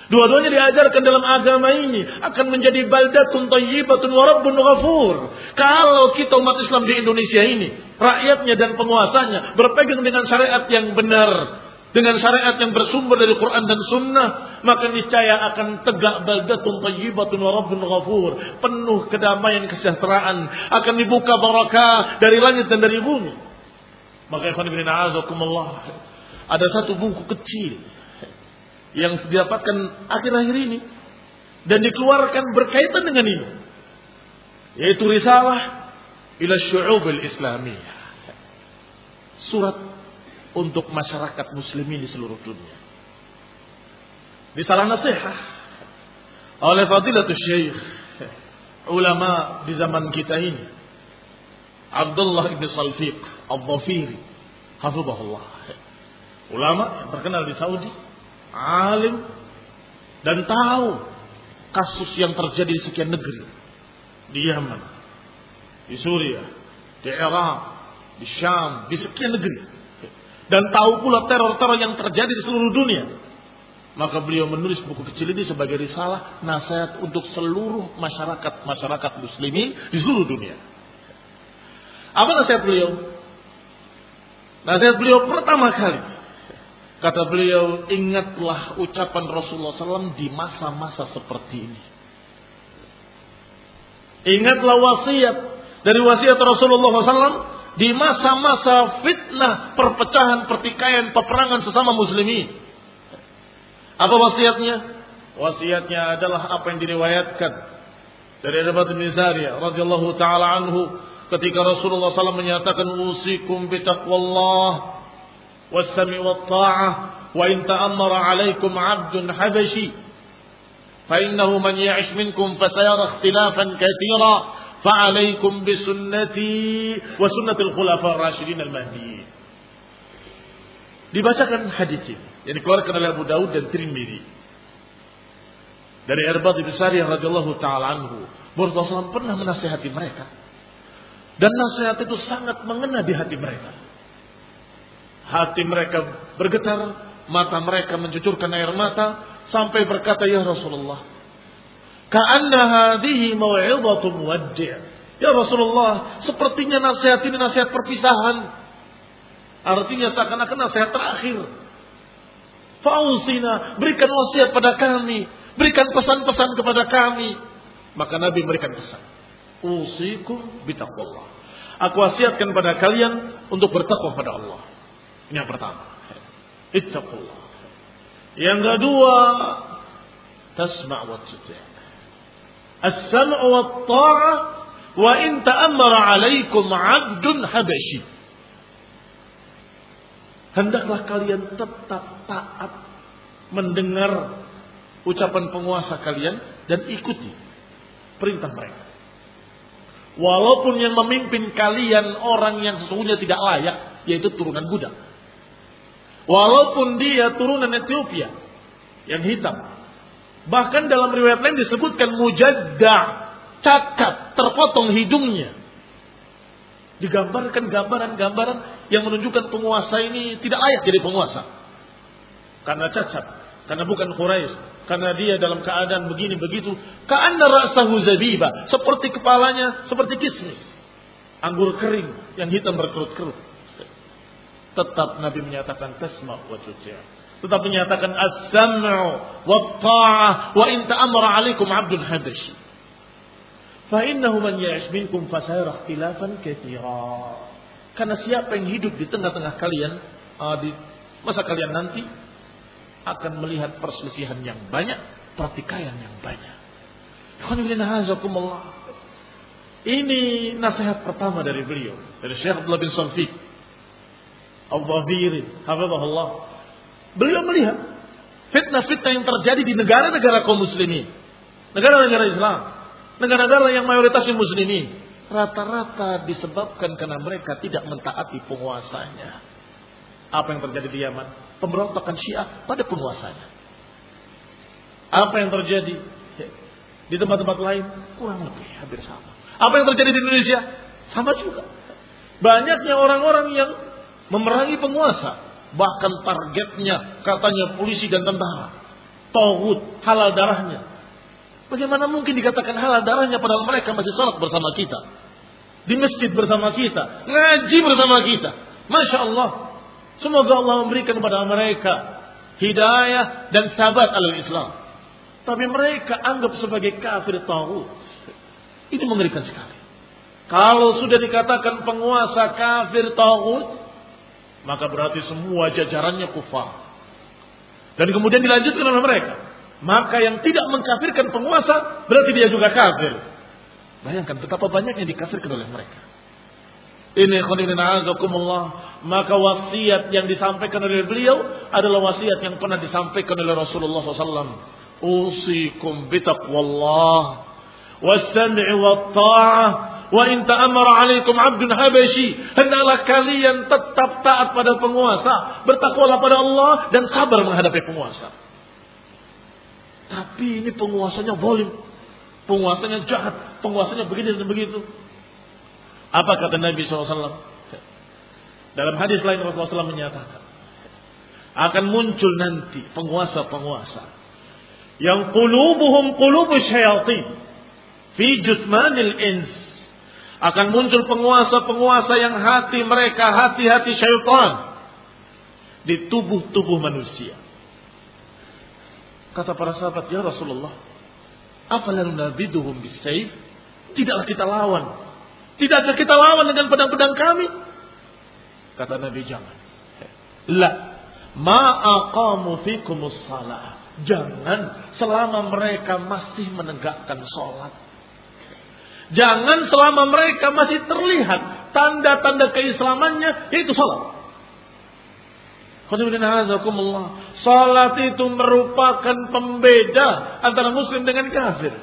Dua-duanya diajarkan dalam agama ini akan menjadi baldatun thayyibatun wa rabbun ghafur. Kalau kita umat Islam di Indonesia ini, rakyatnya dan penguasanya berpegang dengan syariat yang benar, dengan syariat yang bersumber dari Quran dan Sunnah, maka niscaya akan tegak baldatun thayyibatun wa rabbun ghafur. Penuh kedamaian kesejahteraan, akan dibuka barakah dari langit dan dari bumi. Maka ikhwan ada satu buku kecil yang didapatkan akhir-akhir ini dan dikeluarkan berkaitan dengan ini yaitu risalah ila syu'ub al-islamiyah surat untuk masyarakat muslimin di seluruh dunia. Risalah nasihat oleh fadilatul syekh ulama di zaman kita ini Abdullah ibn Salfiq Al-Dhafiri hafizahullah ulama yang terkenal di Saudi alim dan tahu kasus yang terjadi di sekian negeri. Di Yaman, di Suriah, di Irak, di Syam, di sekian negeri. Dan tahu pula teror-teror yang terjadi di seluruh dunia. Maka beliau menulis buku kecil ini sebagai risalah nasihat untuk seluruh masyarakat-masyarakat muslimin di seluruh dunia. Apa nasihat beliau? Nasihat beliau pertama kali Kata beliau, ingatlah ucapan Rasulullah SAW di masa-masa seperti ini. Ingatlah wasiat dari wasiat Rasulullah SAW di masa-masa fitnah, perpecahan, pertikaian, peperangan sesama muslimin. Apa wasiatnya? Wasiatnya adalah apa yang diriwayatkan dari Abu bin Zariyah radhiyallahu taala anhu ketika Rasulullah SAW menyatakan usikum bitaqwallah والسمع والطاعة وإن تأمر عليكم عبد حبشي فإنه من يعش منكم فسيرى اختلافا كثيرا فعليكم بسنتي وسنة الخلفاء الراشدين المهديين dibacakan hadis ini yang dikeluarkan oleh Abu Daud dan Tirmidzi dari Irbad bin Sariyah radhiyallahu taala anhu Rasulullah pernah menasihati mereka dan nasihat itu sangat mengena di hati mereka Hati mereka bergetar, mata mereka mencucurkan air mata sampai berkata ya Rasulullah, "Ka'anna hadhihi mau'izatu muwaddi'." Ya Rasulullah, sepertinya nasihat ini nasihat perpisahan. Artinya seakan-akan nasihat terakhir. Fausina, berikan wasiat pada kami, berikan pesan-pesan kepada kami. Maka Nabi memberikan pesan. Usikum bitaqwallah. Aku wasiatkan pada kalian untuk bertakwa pada Allah. Ini yang pertama. Ittaqullah. Yang kedua, tasma' wa tuti'. As-sam'u wa ta'ah wa in ta'ammara 'alaikum 'abdun habashi. Hendaklah kalian tetap taat mendengar ucapan penguasa kalian dan ikuti perintah mereka. Walaupun yang memimpin kalian orang yang sesungguhnya tidak layak, yaitu turunan budak. Walaupun dia turunan Ethiopia yang hitam. Bahkan dalam riwayat lain disebutkan mujadda, cacat, terpotong hidungnya. Digambarkan gambaran-gambaran yang menunjukkan penguasa ini tidak layak jadi penguasa. Karena cacat, karena bukan Quraisy, karena dia dalam keadaan begini begitu, ka'anna ra'sahu zabiba, seperti kepalanya seperti kismis. anggur kering yang hitam berkerut-kerut. Tetap Nabi menyatakan tasma wa tuti'. Tetap menyatakan as-sam'u wa ta'ah wa in ta'amara 'alaikum 'abdun habashi. Fa innahu man ya'ish minkum fasayara ikhtilafan katsira. Karena siapa yang hidup di tengah-tengah kalian uh, di masa kalian nanti akan melihat perselisihan yang banyak, pertikaian yang banyak. Ini nasihat pertama dari beliau, dari Syekh Abdullah bin Salfiq. Al-Dhahiri, hafizahullah. Beliau melihat fitnah-fitnah yang terjadi di negara-negara kaum muslimin. Negara-negara Islam. Negara-negara yang mayoritasnya muslimin. Rata-rata disebabkan karena mereka tidak mentaati penguasanya. Apa yang terjadi di Yaman? Pemberontakan Syiah pada penguasanya. Apa yang terjadi di tempat-tempat lain? Kurang lebih hampir sama. Apa yang terjadi di Indonesia? Sama juga. Banyaknya orang-orang yang memerangi penguasa. Bahkan targetnya katanya polisi dan tentara. Tauhud, halal darahnya. Bagaimana mungkin dikatakan halal darahnya padahal mereka masih sholat bersama kita. Di masjid bersama kita. Ngaji bersama kita. Masya Allah. Semoga Allah memberikan kepada mereka hidayah dan sabat al Islam. Tapi mereka anggap sebagai kafir tahu. Ini mengerikan sekali. Kalau sudah dikatakan penguasa kafir tahu, maka berarti semua jajarannya kufar. Dan kemudian dilanjutkan oleh mereka. Maka yang tidak mengkafirkan penguasa berarti dia juga kafir. Bayangkan betapa banyaknya dikafirkan oleh mereka. Ini khonibina azakumullah. Maka wasiat yang disampaikan oleh beliau adalah wasiat yang pernah disampaikan oleh Rasulullah SAW. Usikum bitaqwallah. Wassam'i wa ta'ah. Wa in ta'amara alaikum abdun habashi. Hendaklah kalian tetap taat pada penguasa. Bertakwalah pada Allah dan sabar menghadapi penguasa. Tapi ini penguasanya boleh. Penguasanya jahat. Penguasanya begini dan begitu. Apa kata Nabi SAW? Dalam hadis lain Rasulullah SAW menyatakan. Akan muncul nanti penguasa-penguasa. Yang qulubuhum qulubu syayatin. Fi jusmanil ins. Akan muncul penguasa-penguasa yang hati mereka hati-hati syaitan. Di tubuh-tubuh manusia. Kata para sahabat, Ya Rasulullah. Afalan nabiduhum bisayf. Tidaklah kita lawan Tidakkah kita lawan dengan pedang-pedang kami? Kata Nabi jangan. La ma'aqamu fikumus salah. Jangan selama mereka masih menegakkan sholat. Jangan selama mereka masih terlihat tanda-tanda keislamannya yaitu sholat. Salat itu merupakan pembeda antara muslim dengan kafir.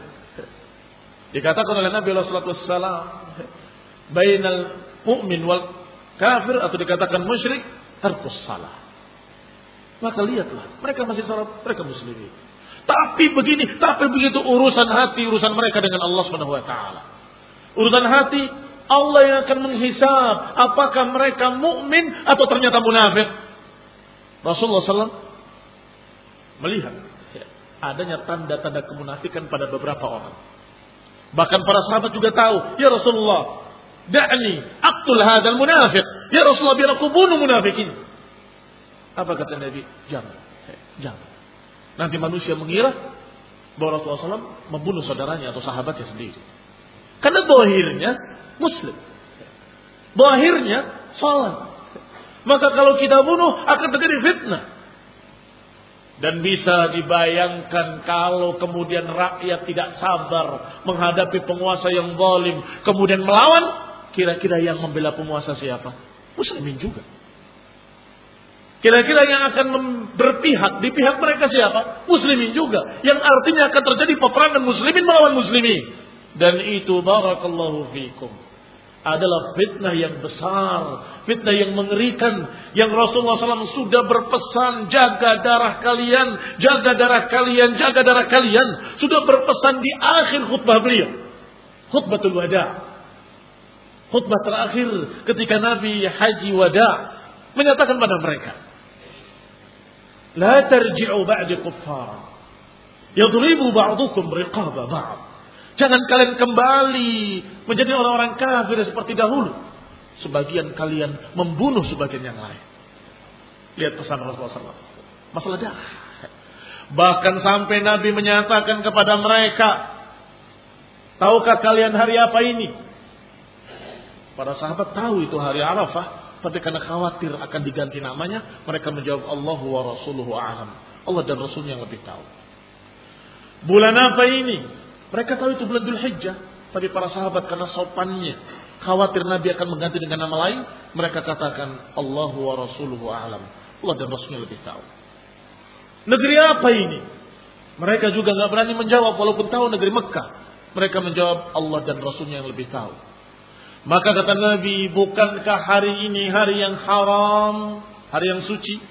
Dikatakan oleh Nabi SAW bainal mu'min wal kafir atau dikatakan musyrik terpus salah. Maka lihatlah, mereka masih salat, mereka muslimin. Tapi begini, tapi begitu urusan hati, urusan mereka dengan Allah Subhanahu wa taala. Urusan hati Allah yang akan menghisab apakah mereka mukmin atau ternyata munafik. Rasulullah SAW melihat adanya tanda-tanda kemunafikan pada beberapa orang. Bahkan para sahabat juga tahu, ya Rasulullah, Da'ni aktul hadal munafik. Ya Rasulullah biar aku bunuh munafikin. Apa kata Nabi? Jangan. Jangan. Nanti manusia mengira bahwa Rasulullah SAW membunuh saudaranya atau sahabatnya sendiri. Karena bahirnya muslim. Bahirnya salat. Maka kalau kita bunuh akan terjadi fitnah. Dan bisa dibayangkan kalau kemudian rakyat tidak sabar menghadapi penguasa yang zalim, kemudian melawan, Kira-kira yang membela penguasa siapa? Muslimin juga. Kira-kira yang akan berpihak di pihak mereka siapa? Muslimin juga. Yang artinya akan terjadi peperangan muslimin melawan muslimin. Dan itu barakallahu fikum. Adalah fitnah yang besar. Fitnah yang mengerikan. Yang Rasulullah SAW sudah berpesan. Jaga darah kalian. Jaga darah kalian. Jaga darah kalian. Sudah berpesan di akhir khutbah beliau. Khutbatul wada' khutbah terakhir ketika Nabi haji wada menyatakan pada mereka La tarji'u ba'di kuffar yadribu ba'dukum riqaba ba'd Jangan kalian kembali menjadi orang-orang kafir seperti dahulu. Sebagian kalian membunuh sebagian yang lain. Lihat pesan Rasulullah SAW. Masalah darah. Bahkan sampai Nabi menyatakan kepada mereka, tahukah kalian hari apa ini? Para sahabat tahu itu hari Arafah, tapi karena khawatir akan diganti namanya, mereka menjawab Allah wa Rasuluhu a'lam. Allah dan Rasulnya yang lebih tahu. Bulan apa ini? Mereka tahu itu bulan Dhul Hijjah. Tapi para sahabat karena sopannya. Khawatir Nabi akan mengganti dengan nama lain. Mereka katakan Allah wa Rasuluhu a'lam. Allah dan Rasulnya lebih tahu. Negeri apa ini? Mereka juga nggak berani menjawab walaupun tahu negeri Mekah. Mereka menjawab Allah dan Rasulnya yang lebih tahu. Maka kata Nabi, bukankah hari ini hari yang haram, hari yang suci?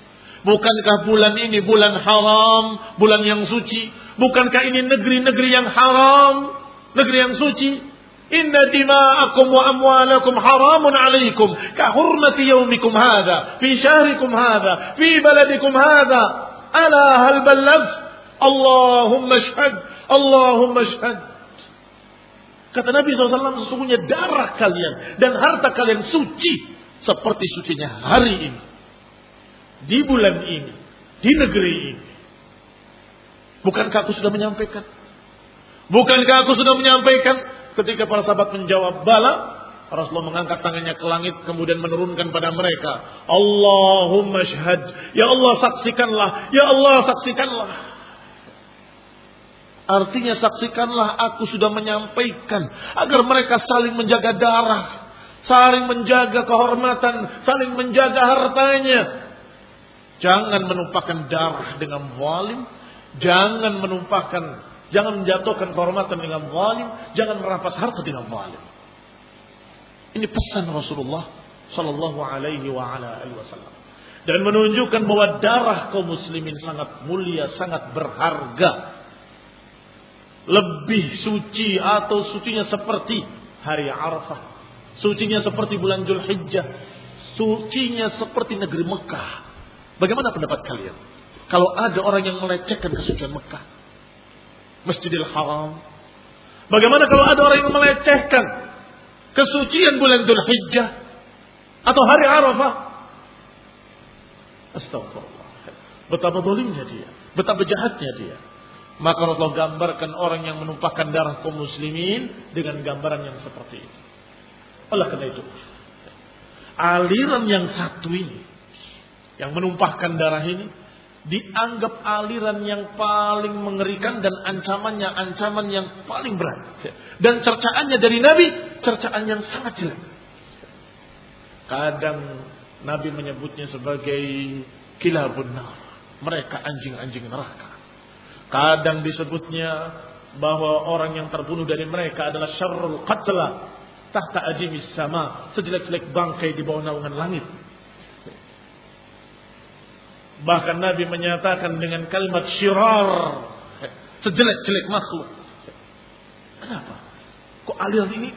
Bukankah bulan ini bulan haram, bulan yang suci? Bukankah ini negeri-negeri yang haram, negeri yang suci? Inna dima'akum wa amwalakum haramun alaikum ka hurmati yaumikum hadha fi syahrikum hadha fi baladikum hadha ala hal ballagh Allahumma shahad Allahumma shahad Kata Nabi SAW sesungguhnya darah kalian dan harta kalian suci seperti sucinya hari ini. Di bulan ini. Di negeri ini. Bukankah aku sudah menyampaikan? Bukankah aku sudah menyampaikan? Ketika para sahabat menjawab bala, Rasulullah mengangkat tangannya ke langit kemudian menurunkan pada mereka, Allahumma syahad. Ya Allah saksikanlah, ya Allah saksikanlah. Artinya saksikanlah aku sudah menyampaikan agar mereka saling menjaga darah, saling menjaga kehormatan, saling menjaga hartanya. Jangan menumpahkan darah dengan zalim, Jangan menumpahkan, jangan menjatuhkan kehormatan dengan zalim, jangan merampas harta dengan zalim. Ini pesan Rasulullah Sallallahu Alaihi Wasallam dan menunjukkan bahwa darah kaum muslimin sangat mulia, sangat berharga, lebih suci atau sucinya seperti hari Arafah, sucinya seperti bulan Julhijjah, sucinya seperti negeri Mekah. Bagaimana pendapat kalian? Kalau ada orang yang melecehkan kesucian Mekah. Masjidil Haram. Bagaimana kalau ada orang yang melecehkan kesucian bulan Dhul Hijjah atau hari Arafah? Astagfirullah. Betapa dolimnya dia. Betapa jahatnya dia. Maka Rasulullah gambarkan orang yang menumpahkan darah kaum muslimin dengan gambaran yang seperti ini. Oleh karena itu, aliran yang satu ini, yang menumpahkan darah ini, dianggap aliran yang paling mengerikan dan ancamannya ancaman yang paling berat. Dan cercaannya dari Nabi, cercaan yang sangat jelek. Kadang Nabi menyebutnya sebagai kilabun nar. Mereka anjing-anjing neraka. Kadang disebutnya bahwa orang yang terbunuh dari mereka adalah syarrul qatla tahta ajimis sama, sejelek-jelek bangkai di bawah naungan langit. Bahkan Nabi menyatakan dengan kalimat syirar. Sejelek-jelek makhluk. Kenapa? Kok aliran ini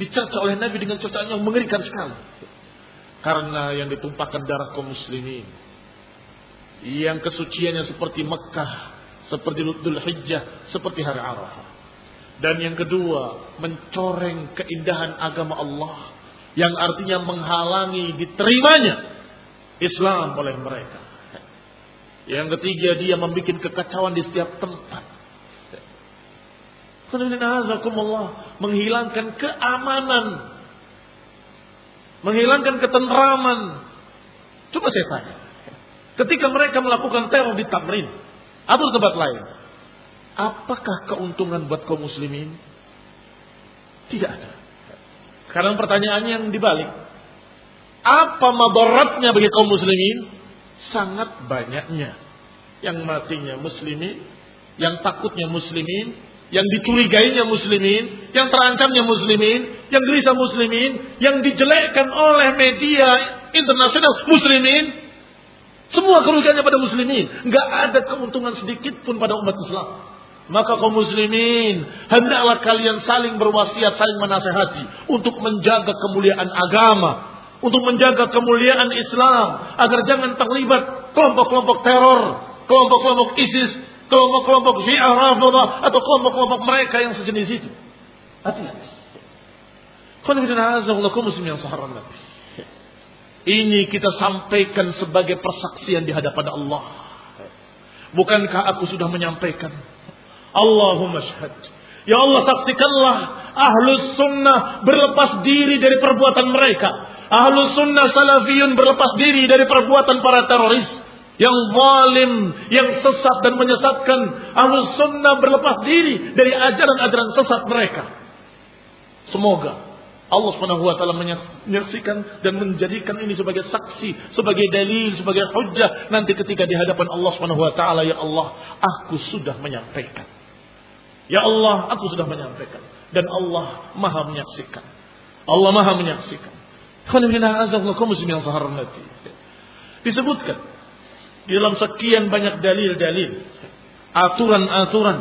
dicerca oleh Nabi dengan cercaan yang mengerikan sekali? Karena yang ditumpahkan darah kaum muslimin. Yang kesuciannya seperti Mekah. Seperti Dhul Hijjah. Seperti hari Arafah. Dan yang kedua, mencoreng keindahan agama Allah. Yang artinya menghalangi diterimanya Islam oleh mereka. Yang ketiga dia membuat kekacauan di setiap tempat. Menghilangkan keamanan. Menghilangkan ketentraman. Coba saya tanya. Ketika mereka melakukan teror di Tamrin. Atau di tempat lain. Apakah keuntungan buat kaum muslimin? Tidak ada. Sekarang pertanyaannya yang dibalik. Apa madaratnya bagi kaum muslimin? Sangat banyaknya yang matinya muslimin, yang takutnya muslimin, yang dicurigainya muslimin, yang terancamnya muslimin, yang gelisah muslimin, yang dijelekkan oleh media internasional muslimin. Semua kerugiannya pada muslimin. Nggak ada keuntungan sedikit pun pada umat Islam. Maka kaum muslimin, hendaklah kalian saling berwasiat, saling menasehati untuk menjaga kemuliaan agama, untuk menjaga kemuliaan Islam agar jangan terlibat kelompok-kelompok teror, kelompok-kelompok ISIS kelompok-kelompok Syiah Rafidah atau kelompok-kelompok mereka yang sejenis itu. Hati-hati. Ini kita sampaikan sebagai persaksian di hadapan Allah. Bukankah aku sudah menyampaikan? Allahumma syahad. Ya Allah saksikanlah ahlus sunnah berlepas diri dari perbuatan mereka. Ahlus sunnah salafiyun berlepas diri dari perbuatan para teroris. Yang zalim, yang sesat dan menyesatkan. Ahlus sunnah berlepas diri dari ajaran-ajaran sesat mereka. Semoga Allah Subhanahu wa menyaksikan dan menjadikan ini sebagai saksi, sebagai dalil, sebagai hujjah nanti ketika di hadapan Allah taala ya Allah, aku sudah menyampaikan. Ya Allah, aku sudah menyampaikan dan Allah Maha menyaksikan. Allah Maha menyaksikan. Disebutkan di dalam sekian banyak dalil-dalil, aturan-aturan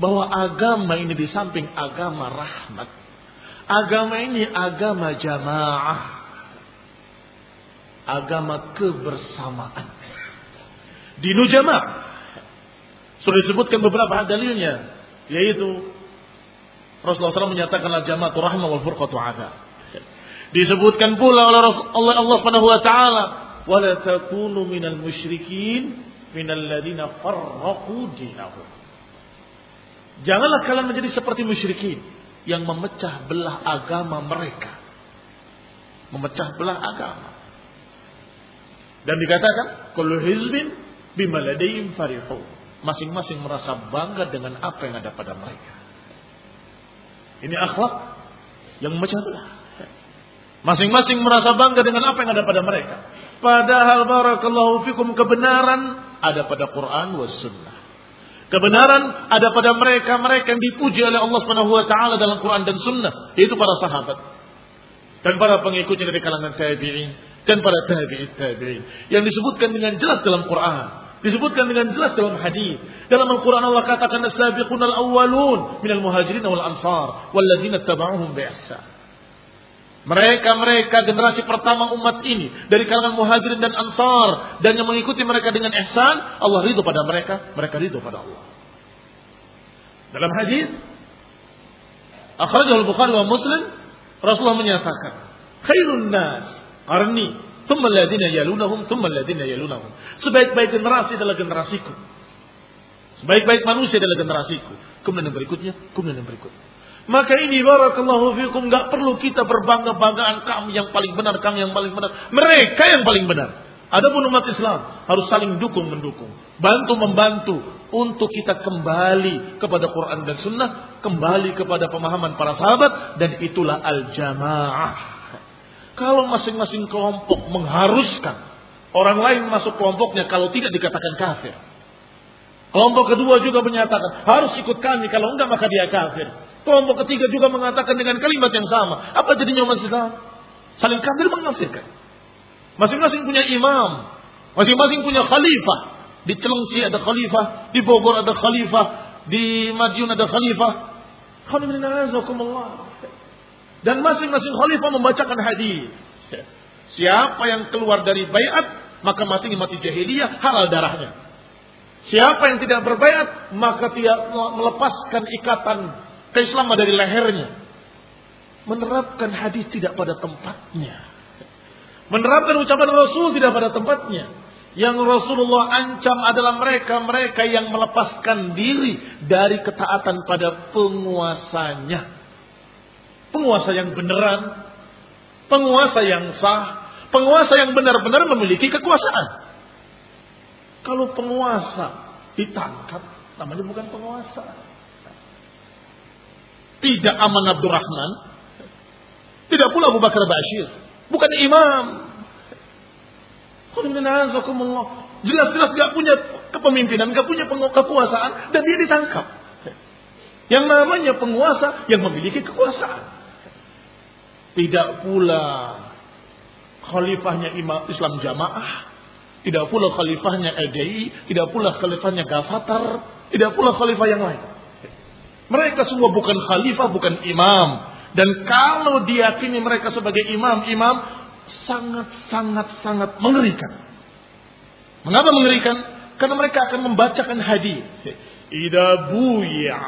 bahwa agama ini di samping agama rahmat Agama ini agama jamaah. Agama kebersamaan. Dinu jamaah. Sudah disebutkan beberapa dalilnya. Yaitu Rasulullah SAW menyatakanlah jamaatul rahmah wal furqatu ada. Disebutkan pula oleh Allah, Allah Subhanahu wa taala, "Wala takunu minal musyrikin minal ladina farraqu dinahum." Janganlah kalian menjadi seperti musyrikin yang memecah belah agama mereka. Memecah belah agama. Dan dikatakan, kalau hizbin bimaladayim farihu. Masing-masing merasa bangga dengan apa yang ada pada mereka. Ini akhlak yang memecah belah. Masing-masing merasa bangga dengan apa yang ada pada mereka. Padahal barakallahu fikum kebenaran ada pada Quran was sunnah. Kebenaran ada pada mereka-mereka yang dipuji oleh Allah Subhanahu wa taala dalam Quran dan Sunnah, yaitu para sahabat dan para pengikutnya dari kalangan tabi'in dan para tabi'in tabi'in yang disebutkan dengan jelas dalam Quran, disebutkan dengan jelas dalam hadis. Dalam Al-Quran Allah katakan as-sabiqunal awwalun minal muhajirin wal ansar walladzina tabauhum bi ihsan. Mereka-mereka generasi pertama umat ini dari kalangan muhajirin dan ansar dan yang mengikuti mereka dengan ihsan, Allah ridho pada mereka, mereka ridho pada Allah. Dalam hadis Akhrajul Bukhari wa Muslim Rasulullah menyatakan, "Khairun nas qarni, thumma alladziina yalunahum, thumma alladziina yalunahum." Sebaik-baik generasi adalah generasiku. Sebaik-baik manusia adalah generasiku. Kemudian yang berikutnya, kemudian yang berikutnya. Maka ini barakallahu fikum nggak perlu kita berbangga-banggaan kami yang paling benar, kami yang paling benar. Mereka yang paling benar. Adapun umat Islam harus saling dukung mendukung, bantu membantu untuk kita kembali kepada Quran dan Sunnah, kembali kepada pemahaman para sahabat dan itulah al-jamaah. Kalau masing-masing kelompok mengharuskan orang lain masuk kelompoknya kalau tidak dikatakan kafir. Kelompok kedua juga menyatakan harus ikut kami kalau enggak maka dia kafir. Kelompok ketiga juga mengatakan dengan kalimat yang sama. Apa jadinya umat Islam? Saling kafir mengafirkan. Masing-masing punya imam. Masing-masing punya khalifah. Di Celengsi ada khalifah. Di Bogor ada khalifah. Di Madiun ada khalifah. Dan masing-masing khalifah membacakan hadis. Siapa yang keluar dari bayat, maka mati mati jahiliyah, halal darahnya. Siapa yang tidak berbayat, maka tidak melepaskan ikatan keislaman dari lehernya. Menerapkan hadis tidak pada tempatnya. Menerapkan ucapan Rasul tidak pada tempatnya. Yang Rasulullah ancam adalah mereka-mereka yang melepaskan diri dari ketaatan pada penguasanya. Penguasa yang beneran, penguasa yang sah, penguasa yang benar-benar memiliki kekuasaan. Kalau penguasa ditangkap, namanya bukan penguasa. Tidak Aman Abdurrahman. Tidak pula Abu Bakar Bashir. Bukan imam. Jelas-jelas gak punya kepemimpinan, gak punya kekuasaan, dan dia ditangkap. Yang namanya penguasa yang memiliki kekuasaan. Tidak pula khalifahnya imam Islam jamaah, tidak pula khalifahnya EDI, tidak pula khalifahnya Gafatar, tidak pula khalifah yang lain. Mereka semua bukan khalifah, bukan imam. Dan kalau diyakini mereka sebagai imam-imam, sangat-sangat-sangat mengerikan. Mengapa mengerikan? Karena mereka akan membacakan hadis. Ida buya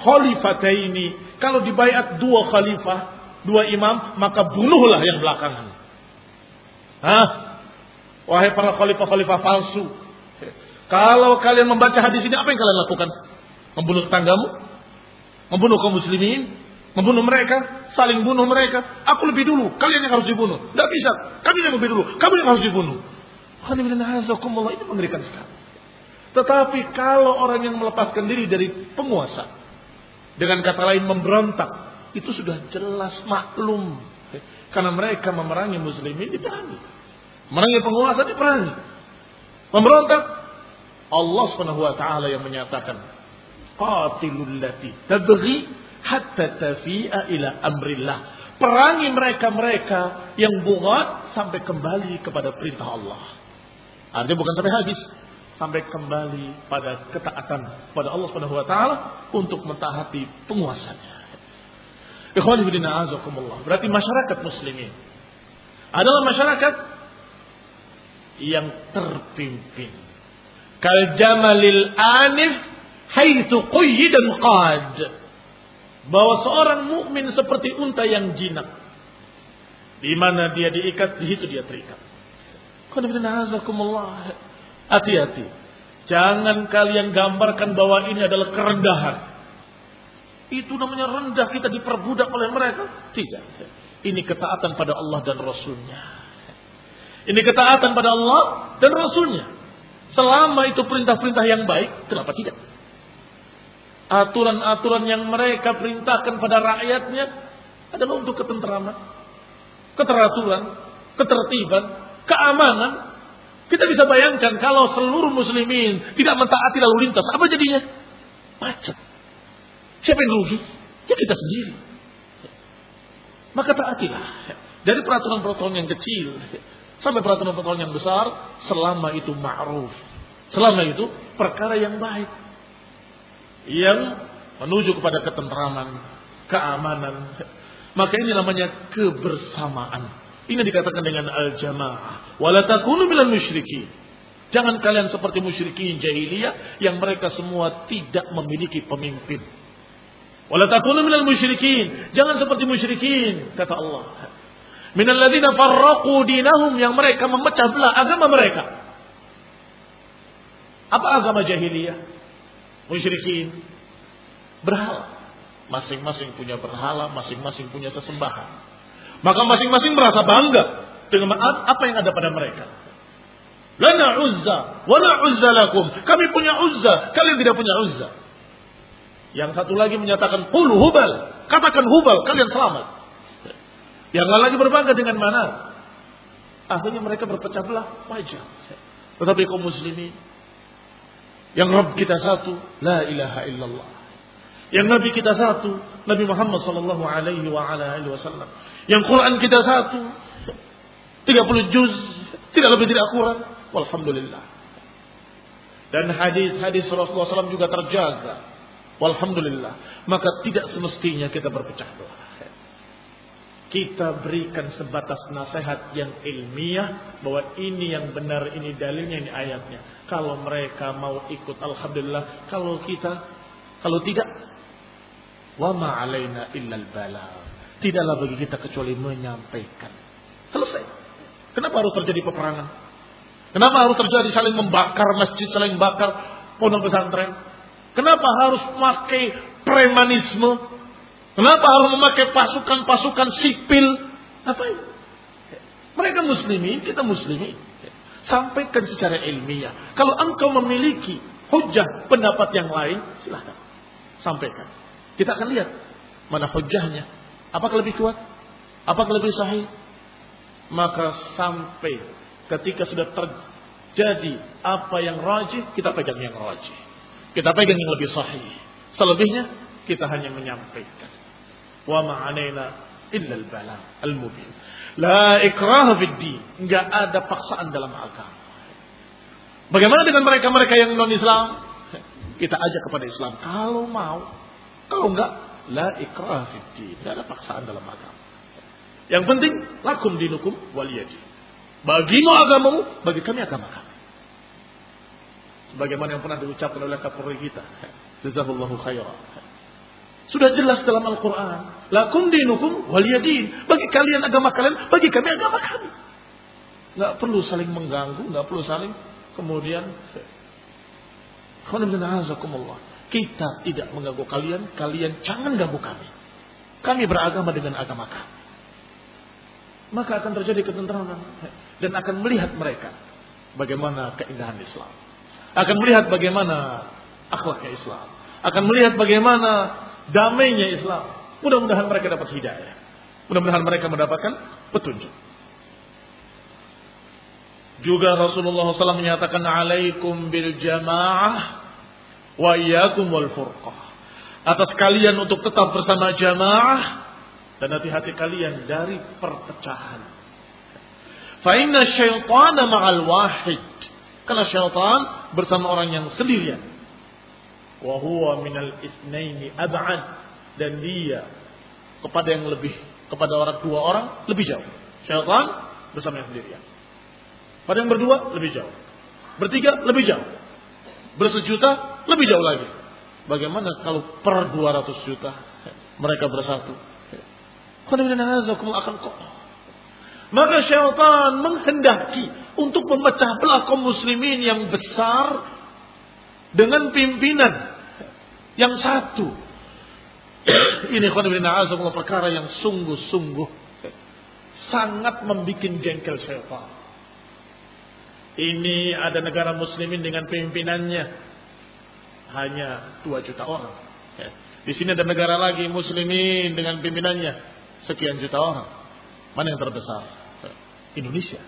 khalifataini. Kalau dibayat dua khalifah, dua imam, maka bunuhlah yang belakangan. Hah? Wahai para khalifah-khalifah palsu. Kalau kalian membaca hadis ini, apa yang kalian lakukan? Membunuh tetanggamu? Membunuh kaum muslimin? Membunuh mereka? Saling bunuh mereka? Aku lebih dulu. Kalian yang harus dibunuh. Tidak bisa. Kami yang lebih dulu. Kamu yang harus dibunuh. Ini mengerikan sekali. Tetapi kalau orang yang melepaskan diri dari penguasa. Dengan kata lain memberontak. Itu sudah jelas maklum. Karena mereka memerangi muslimin diperangi. Memerangi penguasa diperangi. Memberontak. Allah ta'ala yang menyatakan. Qatilul lati tabghi hatta tafi'a ila amrillah. Perangi mereka-mereka yang buat sampai kembali kepada perintah Allah. Artinya bukan sampai habis, sampai kembali pada ketaatan pada Allah Subhanahu wa taala untuk mentaati penguasanya. Ikhwan fillah azakumullah. Berarti masyarakat muslimin adalah masyarakat yang terpimpin. Kal jamalil anif haitsu quyyidan qad. Bahwa seorang mukmin seperti unta yang jinak. Di mana dia diikat, di situ dia terikat. Hati-hati. Jangan kalian gambarkan bahwa ini adalah kerendahan. Itu namanya rendah kita diperbudak oleh mereka. Tidak. Ini ketaatan pada Allah dan Rasulnya. Ini ketaatan pada Allah dan Rasulnya. Selama itu perintah-perintah yang baik, kenapa tidak? Aturan-aturan yang mereka perintahkan pada rakyatnya adalah untuk ketenteraman, keteraturan, ketertiban, keamanan. Kita bisa bayangkan kalau seluruh muslimin tidak mentaati lalu lintas, apa jadinya? Macet. Siapa yang rugi? Ya kita sendiri. Maka taatilah. Dari peraturan-peraturan yang kecil sampai peraturan-peraturan yang besar, selama itu ma'ruf. Selama itu perkara yang baik. Yang menuju kepada ketenteraman, keamanan. Maka ini namanya kebersamaan. Ini dikatakan dengan al-jamaah. Wala takunu minal musyrikin. Jangan kalian seperti musyrikin jahiliyah yang mereka semua tidak memiliki pemimpin. Wala takunu minal musyrikin. Jangan seperti musyrikin, kata Allah. Minal ladzina farraqu dinahum yang mereka memecah belah agama mereka. Apa agama jahiliyah? Musyrikin berhala. Masing-masing punya berhala, masing-masing punya sesembahan. Maka masing-masing merasa bangga dengan apa yang ada pada mereka. Lana uzza, wala uzza lakum. Kami punya uzza, kalian tidak punya uzza. Yang satu lagi menyatakan qul hubal. Katakan hubal, kalian selamat. Yang lain lagi berbangga dengan mana? Akhirnya mereka berpecah belah, wajar. Tetapi kaum muslimin yang Rabb kita satu, la ilaha illallah. Yang Nabi kita satu, Nabi Muhammad sallallahu alaihi wa ala alihi wasallam. Yang Quran kita satu. 30 juz. Tidak lebih tidak kurang. Walhamdulillah. Dan hadis-hadis Rasulullah SAW juga terjaga. Walhamdulillah. Maka tidak semestinya kita berpecah belah. Kita berikan sebatas nasihat yang ilmiah bahwa ini yang benar, ini dalilnya, ini ayatnya. Kalau mereka mau ikut, alhamdulillah. Kalau kita, kalau tidak, wa ma'alaina illal balagh. Tidaklah bagi kita kecuali menyampaikan. Selesai. Kenapa harus terjadi peperangan? Kenapa harus terjadi saling membakar masjid, saling bakar pondok pesantren? Kenapa harus memakai premanisme? Kenapa harus memakai pasukan-pasukan sipil? Apa ini? Mereka muslimin, kita muslimin. Sampaikan secara ilmiah. Kalau engkau memiliki hujah pendapat yang lain, silahkan. Sampaikan. Kita akan lihat mana hujahnya, Apakah lebih kuat? Apakah lebih sahih? Maka sampai ketika sudah terjadi apa yang rajih, kita pegang yang rajih. Kita pegang yang lebih sahih. Selebihnya kita hanya menyampaikan. Wa ma'anaina illa al-bala al-mubin. La ikraha fid din. Enggak ada paksaan dalam agama. Bagaimana dengan mereka-mereka yang non-Islam? Kita ajak kepada Islam. Kalau mau. Kalau enggak, La ikrah fiddin. Tidak ada paksaan dalam agama. Yang penting, lakum dinukum waliyadi. Bagimu agamamu, bagi kami agama kami. Sebagaimana yang pernah diucapkan oleh Kapolri kita. Jazakallahu khairan. Sudah jelas dalam Al-Quran. Lakum dinukum waliyadin. Bagi kalian agama kalian, bagi kami agama kami. Nggak perlu saling mengganggu, nggak perlu saling kemudian. Kita tidak mengganggu kalian, kalian jangan ganggu kami. Kami beragama dengan agama kami. Maka akan terjadi ketentraman dan akan melihat mereka bagaimana keindahan Islam. Akan melihat bagaimana akhlaknya Islam. Akan melihat bagaimana damainya Islam. Mudah-mudahan mereka dapat hidayah. Mudah-mudahan mereka mendapatkan petunjuk. Juga Rasulullah SAW menyatakan alaikum bil jamaah wa iyyakum wal furqah. Atas kalian untuk tetap bersama jamaah dan hati-hati kalian dari perpecahan. Fa inna syaitana ma'al wahid. Karena syaitan bersama orang yang sendirian. Wa huwa minal isnaini ab'ad. Dan dia kepada yang lebih kepada orang dua orang lebih jauh. Syaitan bersama yang sendirian. Pada yang berdua lebih jauh. Bertiga lebih jauh. Bersejuta lebih jauh lagi. Bagaimana kalau per 200 juta mereka bersatu? akan kok. Maka syaitan menghendaki untuk memecah belah kaum muslimin yang besar dengan pimpinan yang satu. <clears throat> Ini khonibina perkara yang sungguh-sungguh sangat membuat jengkel syaitan. Ini ada negara muslimin dengan pimpinannya hanya 2 juta orang. Di sini ada negara lagi muslimin dengan pimpinannya sekian juta orang. Mana yang terbesar? Indonesia.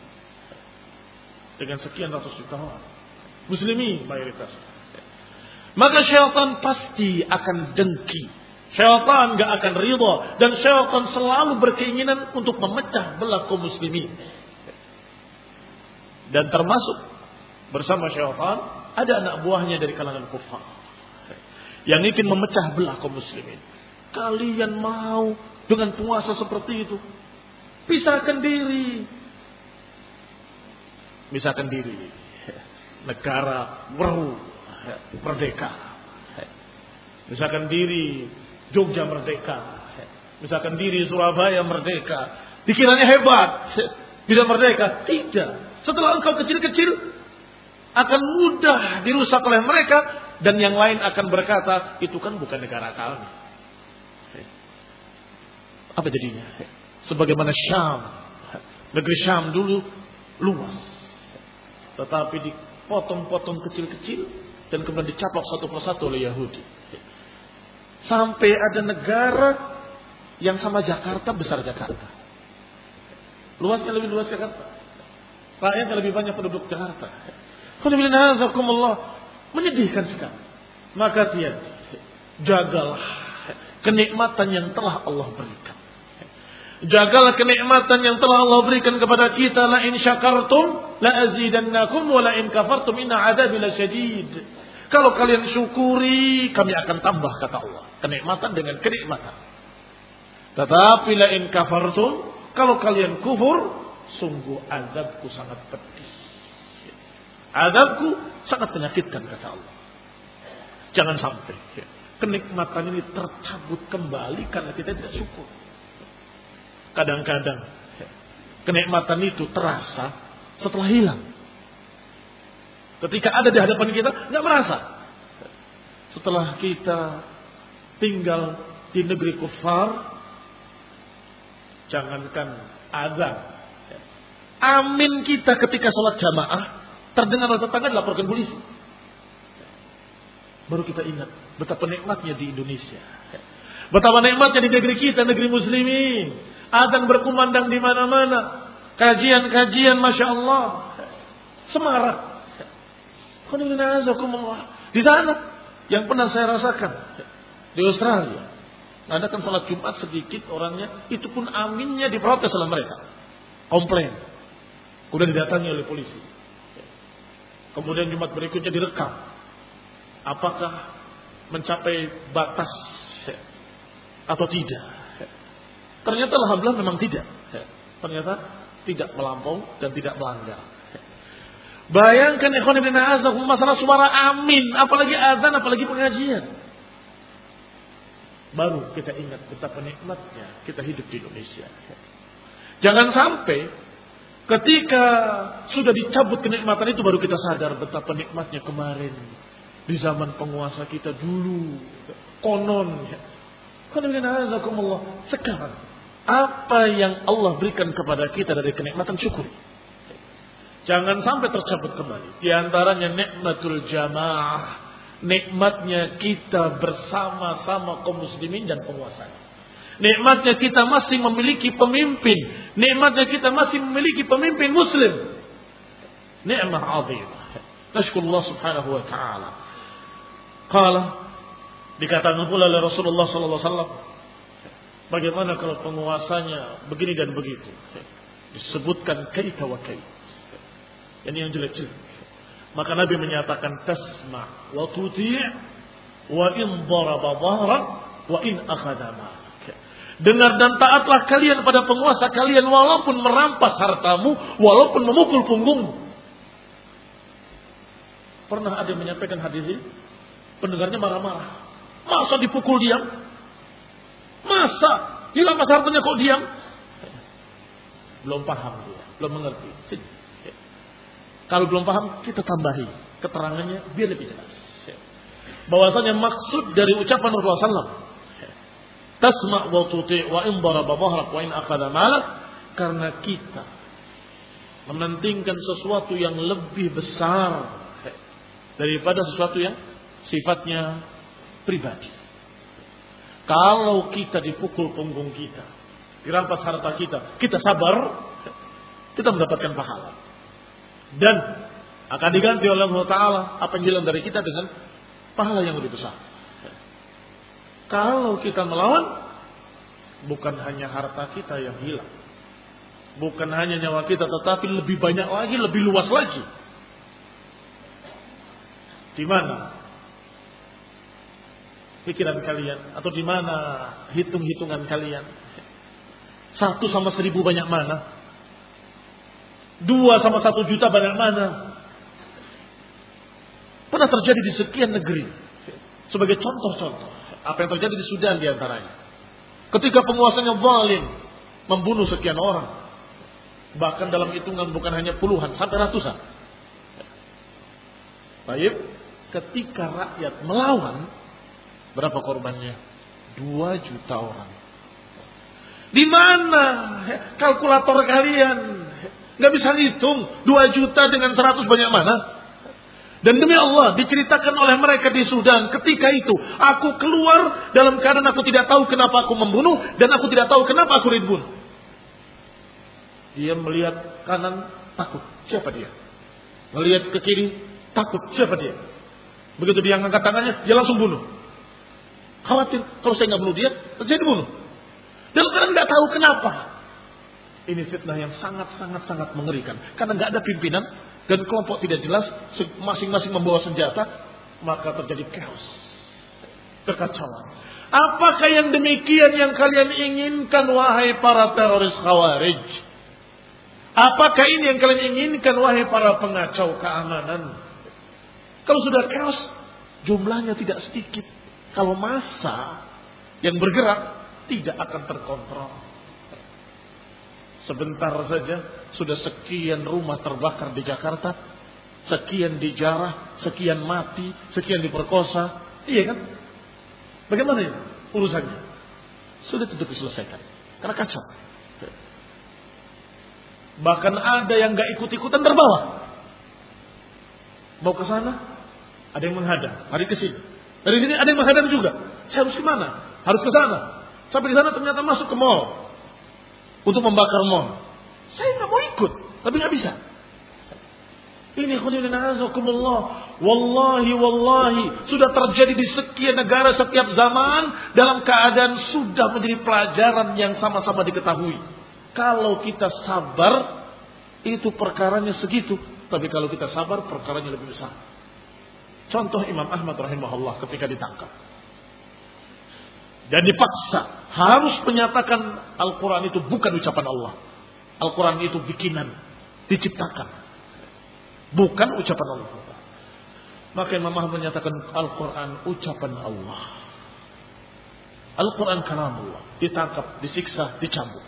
Dengan sekian ratus juta orang. Muslimin mayoritas. Maka syaitan pasti akan dengki. Syaitan gak akan ridha. Dan syaitan selalu berkeinginan untuk memecah belah kaum muslimin. Dan termasuk bersama syaitan ada anak buahnya dari kalangan kufar. Yang ingin memecah belah kaum muslimin. Kalian mau dengan puasa seperti itu. Pisahkan diri. Pisahkan diri. Negara baru merdeka. Misalkan diri Jogja merdeka. Misalkan diri Surabaya merdeka. Dikiranya hebat. Bisa merdeka. Tidak. Setelah engkau kecil-kecil, akan mudah dirusak oleh mereka dan yang lain akan berkata itu kan bukan negara kami. Apa jadinya? Sebagaimana Syam, negeri Syam dulu luas, tetapi dipotong-potong kecil-kecil dan kemudian dicaplok satu persatu oleh Yahudi. Sampai ada negara yang sama Jakarta besar Jakarta. Luasnya lebih luas Jakarta. Rakyatnya lebih banyak penduduk Jakarta. Menyedihkan sekali. Maka dia jagalah kenikmatan yang telah Allah berikan. Jagalah kenikmatan yang telah Allah berikan kepada kita. La in syakartum la azidannakum wa la in kafartum inna adabi la syadid. Kalau kalian syukuri, kami akan tambah kata Allah. Kenikmatan dengan kenikmatan. Tetapi la in kafartum, kalau kalian kufur, sungguh azabku sangat pedih. Azabku sangat menyakitkan kata Allah. Jangan sampai kenikmatan ini tercabut kembali karena kita tidak syukur. Kadang-kadang kenikmatan itu terasa setelah hilang. Ketika ada di hadapan kita, nggak merasa. Setelah kita tinggal di negeri kufar, jangankan azab, Amin kita ketika sholat jamaah terdengar oleh tetangga dilaporkan polisi. Baru kita ingat betapa nikmatnya di Indonesia. Betapa nikmatnya di negeri kita, negeri muslimin. Adhan berkumandang di mana-mana. Kajian-kajian, Masya Allah. Semarak. Di sana, yang pernah saya rasakan. Di Australia. Ada kan salat Jumat sedikit orangnya. Itu pun aminnya diprotes oleh mereka. Komplain. Kemudian didatangi oleh polisi. Kemudian Jumat berikutnya direkam. Apakah mencapai batas atau tidak? Ternyata alhamdulillah memang tidak. Ternyata tidak melampau dan tidak melanggar. Bayangkan ikhwan ibn masalah suara amin, apalagi azan, apalagi pengajian. Baru kita ingat betapa nikmatnya kita hidup di Indonesia. Jangan sampai ketika sudah dicabut kenikmatan itu baru kita sadar betapa nikmatnya kemarin di zaman penguasa kita dulu. Konon. Sekarang apa yang Allah berikan kepada kita dari kenikmatan syukur. Jangan sampai tercabut kembali. Di antaranya nikmatul jamaah. Nikmatnya kita bersama-sama kaum muslimin dan penguasa. Nikmatnya kita masih memiliki pemimpin. Nikmatnya kita masih memiliki pemimpin muslim. Nikmah azim. Nashkurullah subhanahu wa ta'ala. Qala dikatakan pula oleh Rasulullah sallallahu alaihi wasallam bagaimana kalau penguasanya begini dan begitu disebutkan kaita wa kait ini yang jelek-jelek. Maka Nabi menyatakan tasma wa tuti' wa in daraba dhahrak wa in akhadha Dengar dan taatlah kalian pada penguasa kalian walaupun merampas hartamu, walaupun memukul punggungmu. Pernah ada yang menyampaikan hadis ini? Pendengarnya marah-marah. Masa dipukul diam? Masa dirampas hartanya kok diam? Belum paham dia, belum mengerti. Kalau belum paham, kita tambahi keterangannya biar lebih jelas. Bahwasanya maksud dari ucapan Rasulullah. Tasma' wa tuti' wa in daraba dhahrak wa in akhadha malak. Karena kita mementingkan sesuatu yang lebih besar daripada sesuatu yang sifatnya pribadi. Kalau kita dipukul punggung kita, dirampas harta kita, kita sabar, kita mendapatkan pahala. Dan akan diganti oleh Allah Ta'ala apa yang hilang dari kita dengan pahala yang lebih besar. Kalau kita melawan, bukan hanya harta kita yang hilang. Bukan hanya nyawa kita, tetapi lebih banyak lagi, lebih luas lagi. Di mana pikiran kalian atau di mana hitung-hitungan kalian? Satu sama seribu banyak mana? Dua sama satu juta banyak mana? Pernah terjadi di sekian negeri. Sebagai contoh-contoh. Apa yang terjadi di Sudan di antaranya. Ketika penguasanya zalim. Membunuh sekian orang. Bahkan dalam hitungan bukan hanya puluhan. Sampai ratusan. Baik. Ketika rakyat melawan. Berapa korbannya? Dua juta orang. Di mana kalkulator kalian? Nggak bisa hitung. Dua juta dengan seratus banyak mana? Dan demi Allah diceritakan oleh mereka di Sudan ketika itu aku keluar dalam keadaan aku tidak tahu kenapa aku membunuh dan aku tidak tahu kenapa aku dibunuh. Dia melihat kanan takut. Siapa dia? Melihat ke kiri takut. Siapa dia? Begitu dia angkat tangannya dia langsung bunuh. Khawatir kalau saya nggak bunuh dia, saya dibunuh. Dan sekarang nggak tahu kenapa. Ini fitnah yang sangat-sangat-sangat mengerikan. Karena nggak ada pimpinan dan kelompok tidak jelas, masing-masing membawa senjata, maka terjadi chaos. Kekacauan. Apakah yang demikian yang kalian inginkan wahai para teroris khawarij? Apakah ini yang kalian inginkan wahai para pengacau keamanan? Kalau sudah chaos, jumlahnya tidak sedikit. Kalau masa yang bergerak tidak akan terkontrol. Sebentar saja sudah sekian rumah terbakar di Jakarta, sekian dijarah, sekian mati, sekian diperkosa. Iya kan? Bagaimana ini urusannya? Sudah tentu diselesaikan. Karena kacau. Bahkan ada yang gak ikut-ikutan terbawa. Mau ke sana, ada yang menghadang. Mari ke sini. Dari sini ada yang menghadang juga. Saya harus ke mana? Harus ke sana. Sampai di sana ternyata masuk ke mall untuk membakar mall. Saya nggak mau ikut, tapi nggak bisa. Ini azakumullah. Wallahi wallahi sudah terjadi di sekian negara setiap zaman dalam keadaan sudah menjadi pelajaran yang sama-sama diketahui. Kalau kita sabar itu perkaranya segitu, tapi kalau kita sabar perkaranya lebih besar. Contoh Imam Ahmad rahimahullah ketika ditangkap dan dipaksa harus menyatakan Al-Quran itu bukan ucapan Allah. Al-Quran itu bikinan, diciptakan. Bukan ucapan Allah. Maka Imam Ahmad menyatakan Al-Quran ucapan Allah. Al-Quran kalamullah. Ditangkap, disiksa, dicambuk.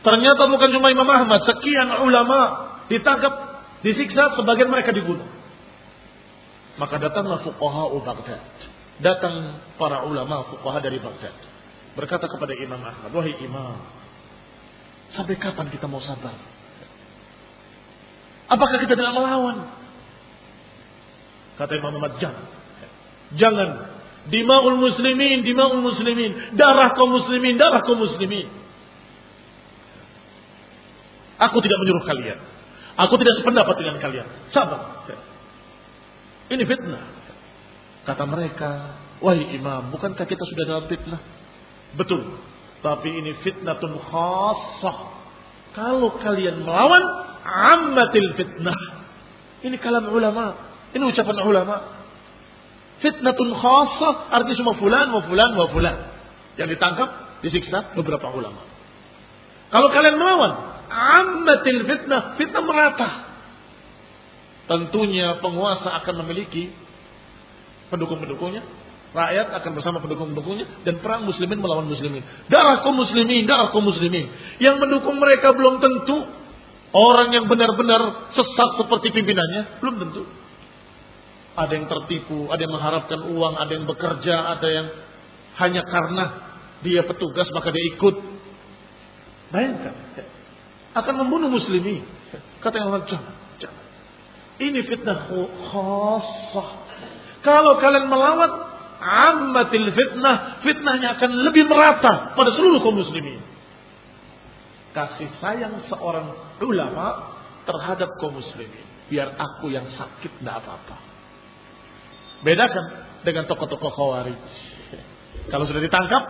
Ternyata bukan cuma Imam Ahmad. Sekian ulama ditangkap, disiksa, sebagian mereka dibunuh. Maka datanglah fuqaha Baghdad. Datang para ulama fuqaha dari Baghdad. Berkata kepada Imam Ahmad, Wahai Imam, sampai kapan kita mau sabar? Apakah kita tidak melawan? Kata Imam Ahmad, jangan. Jangan. Dima'ul muslimin, dima'ul muslimin. Darah kaum muslimin, darah kaum muslimin. Aku tidak menyuruh kalian. Aku tidak sependapat dengan kalian. Sabar. Ini fitnah. Kata mereka, wahai imam, bukankah kita sudah dalam fitnah? Betul. Tapi ini fitnatun khasah. Kalau kalian melawan, ammatil fitnah. Ini kalam ulama. Ini ucapan ulama. Fitnatun khasah artinya semua fulan, wa fulan, wa fulan. Yang ditangkap, disiksa beberapa ulama. Kalau kalian melawan, ammatil fitnah, fitnah merata. Tentunya penguasa akan memiliki pendukung-pendukungnya, rakyat akan bersama pendukung-pendukungnya dan perang muslimin melawan muslimin. Darah kaum muslimin, darah kaum muslimin. Yang mendukung mereka belum tentu orang yang benar-benar sesat seperti pimpinannya, belum tentu. Ada yang tertipu, ada yang mengharapkan uang, ada yang bekerja, ada yang hanya karena dia petugas maka dia ikut. Bayangkan, akan membunuh muslimin. Kata yang jangan. Ini fitnah khasah. Kalau kalian melawan, ammatil fitnah, fitnahnya akan lebih merata pada seluruh kaum muslimin. Kasih sayang seorang ulama terhadap kaum muslimin. Biar aku yang sakit tidak apa-apa. Bedakan dengan tokoh-tokoh khawarij. <laughs> Kalau sudah ditangkap,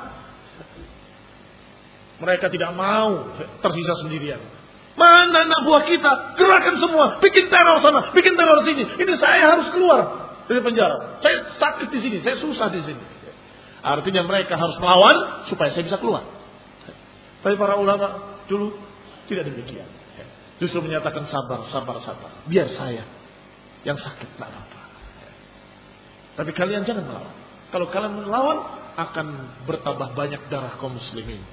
mereka tidak mau tersisa sendirian. Mana anak buah kita? Gerakan semua. Bikin teror sana, bikin teror sini. Ini saya harus keluar dari penjara. Saya sakit di sini, saya susah di sini. Artinya mereka harus melawan supaya saya bisa keluar. Tapi para ulama dulu tidak demikian. Justru menyatakan sabar, sabar, sabar. Biar saya yang sakit, tidak apa-apa. Tapi kalian jangan melawan. Kalau kalian melawan, akan bertambah banyak darah kaum muslimin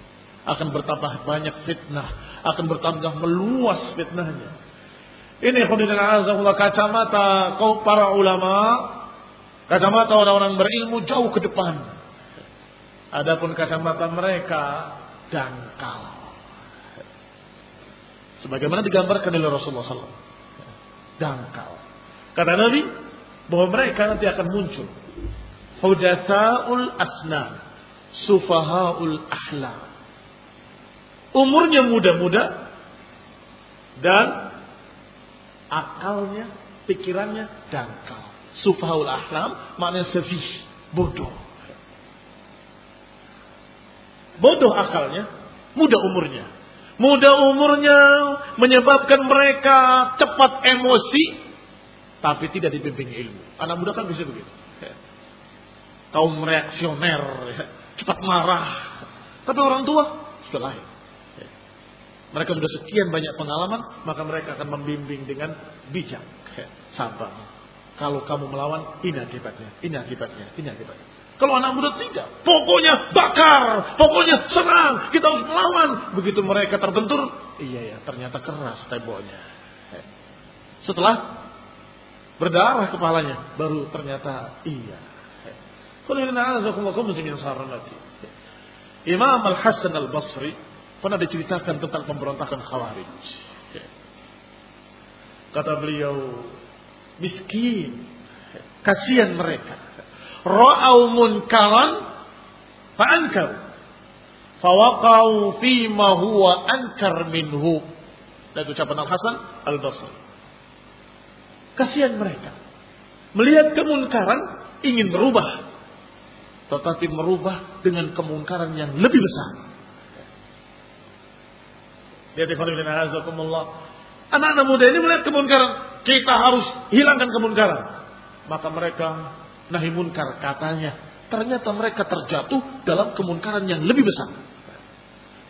akan bertambah banyak fitnah, akan bertambah meluas fitnahnya. Ini Allah kacamata kau para ulama, kacamata orang-orang berilmu jauh ke depan. Adapun kacamata mereka dangkal. Sebagaimana digambarkan oleh Rasulullah SAW. Dangkal. Kata Nabi bahwa mereka nanti akan muncul. Hudatsaul asnam. Sufahaul ahlam umurnya muda-muda dan akalnya, pikirannya dangkal. Sufaul ahlam maknanya sefih, bodoh. Bodoh akalnya, muda umurnya. Muda umurnya menyebabkan mereka cepat emosi, tapi tidak dibimbing ilmu. Anak muda kan bisa begitu. Kaum reaksioner, cepat marah. Tapi orang tua sudah lahir mereka sudah sekian banyak pengalaman, maka mereka akan membimbing dengan bijak. Sabar. Kalau kamu melawan, ini akibatnya, ini akibatnya, ini akibatnya. Kalau anak muda tidak, pokoknya bakar, pokoknya serang, kita harus melawan. Begitu mereka terbentur, iya ya, ternyata keras temboknya. Setelah berdarah kepalanya, baru ternyata iya. Imam Al Hasan Al Basri Pernah diceritakan tentang pemberontakan Khawarij. Kata beliau, miskin, kasihan mereka. Ra'au munkaran fa'ankar. Fawaqau ma huwa ankar minhu. Dan ucapan Al-Hasan Al-Basri. Kasihan mereka. Melihat kemunkaran, ingin merubah. Tetapi merubah dengan kemungkaran yang lebih besar. Lihat Anak-anak muda ini melihat kemunkaran. Kita harus hilangkan kemunkaran. Maka mereka nahi munkar katanya. Ternyata mereka terjatuh dalam kemunkaran yang lebih besar.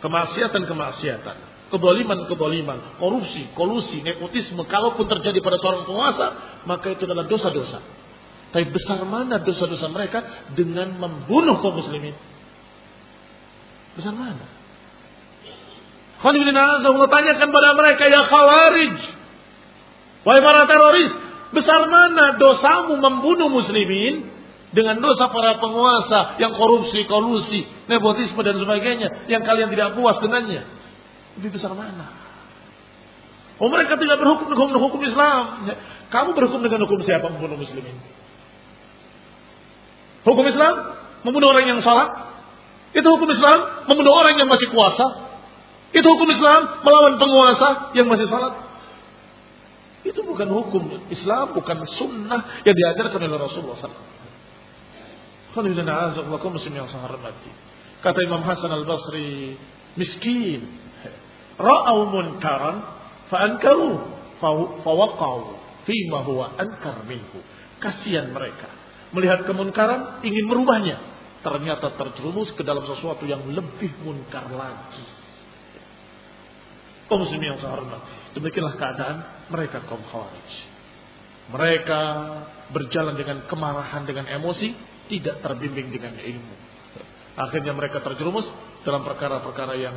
Kemaksiatan-kemaksiatan. kedoliman-kedoliman, korupsi, kolusi, nepotisme, kalaupun terjadi pada seorang penguasa, maka itu adalah dosa-dosa. Tapi besar mana dosa-dosa mereka dengan membunuh kaum muslimin? Besar mana? Allah tanyakan pada mereka, ya khawarij. Wahai para teroris, besar mana dosamu membunuh muslimin dengan dosa para penguasa yang korupsi, kolusi, nepotisme dan sebagainya yang kalian tidak puas dengannya. Lebih besar mana? Oh mereka tidak berhukum dengan hukum Islam. Kamu berhukum dengan hukum siapa membunuh muslimin? Hukum Islam membunuh orang yang salah. Itu hukum Islam membunuh orang yang masih kuasa. Itu hukum Islam melawan penguasa yang masih salat. Itu bukan hukum Islam, bukan sunnah yang diajarkan oleh Rasulullah SAW. Kata Imam Hasan al-Basri, miskin. Ra'au munkaran fa'ankaru fawaqau fima huwa ankar minhu. Kasihan mereka. Melihat kemunkaran, ingin merubahnya. Ternyata terjerumus ke dalam sesuatu yang lebih munkar lagi. Kaum muslimin yang saya. Demikianlah keadaan mereka kaum khawarij. Mereka berjalan dengan kemarahan, dengan emosi, tidak terbimbing dengan ilmu. Akhirnya mereka terjerumus dalam perkara-perkara yang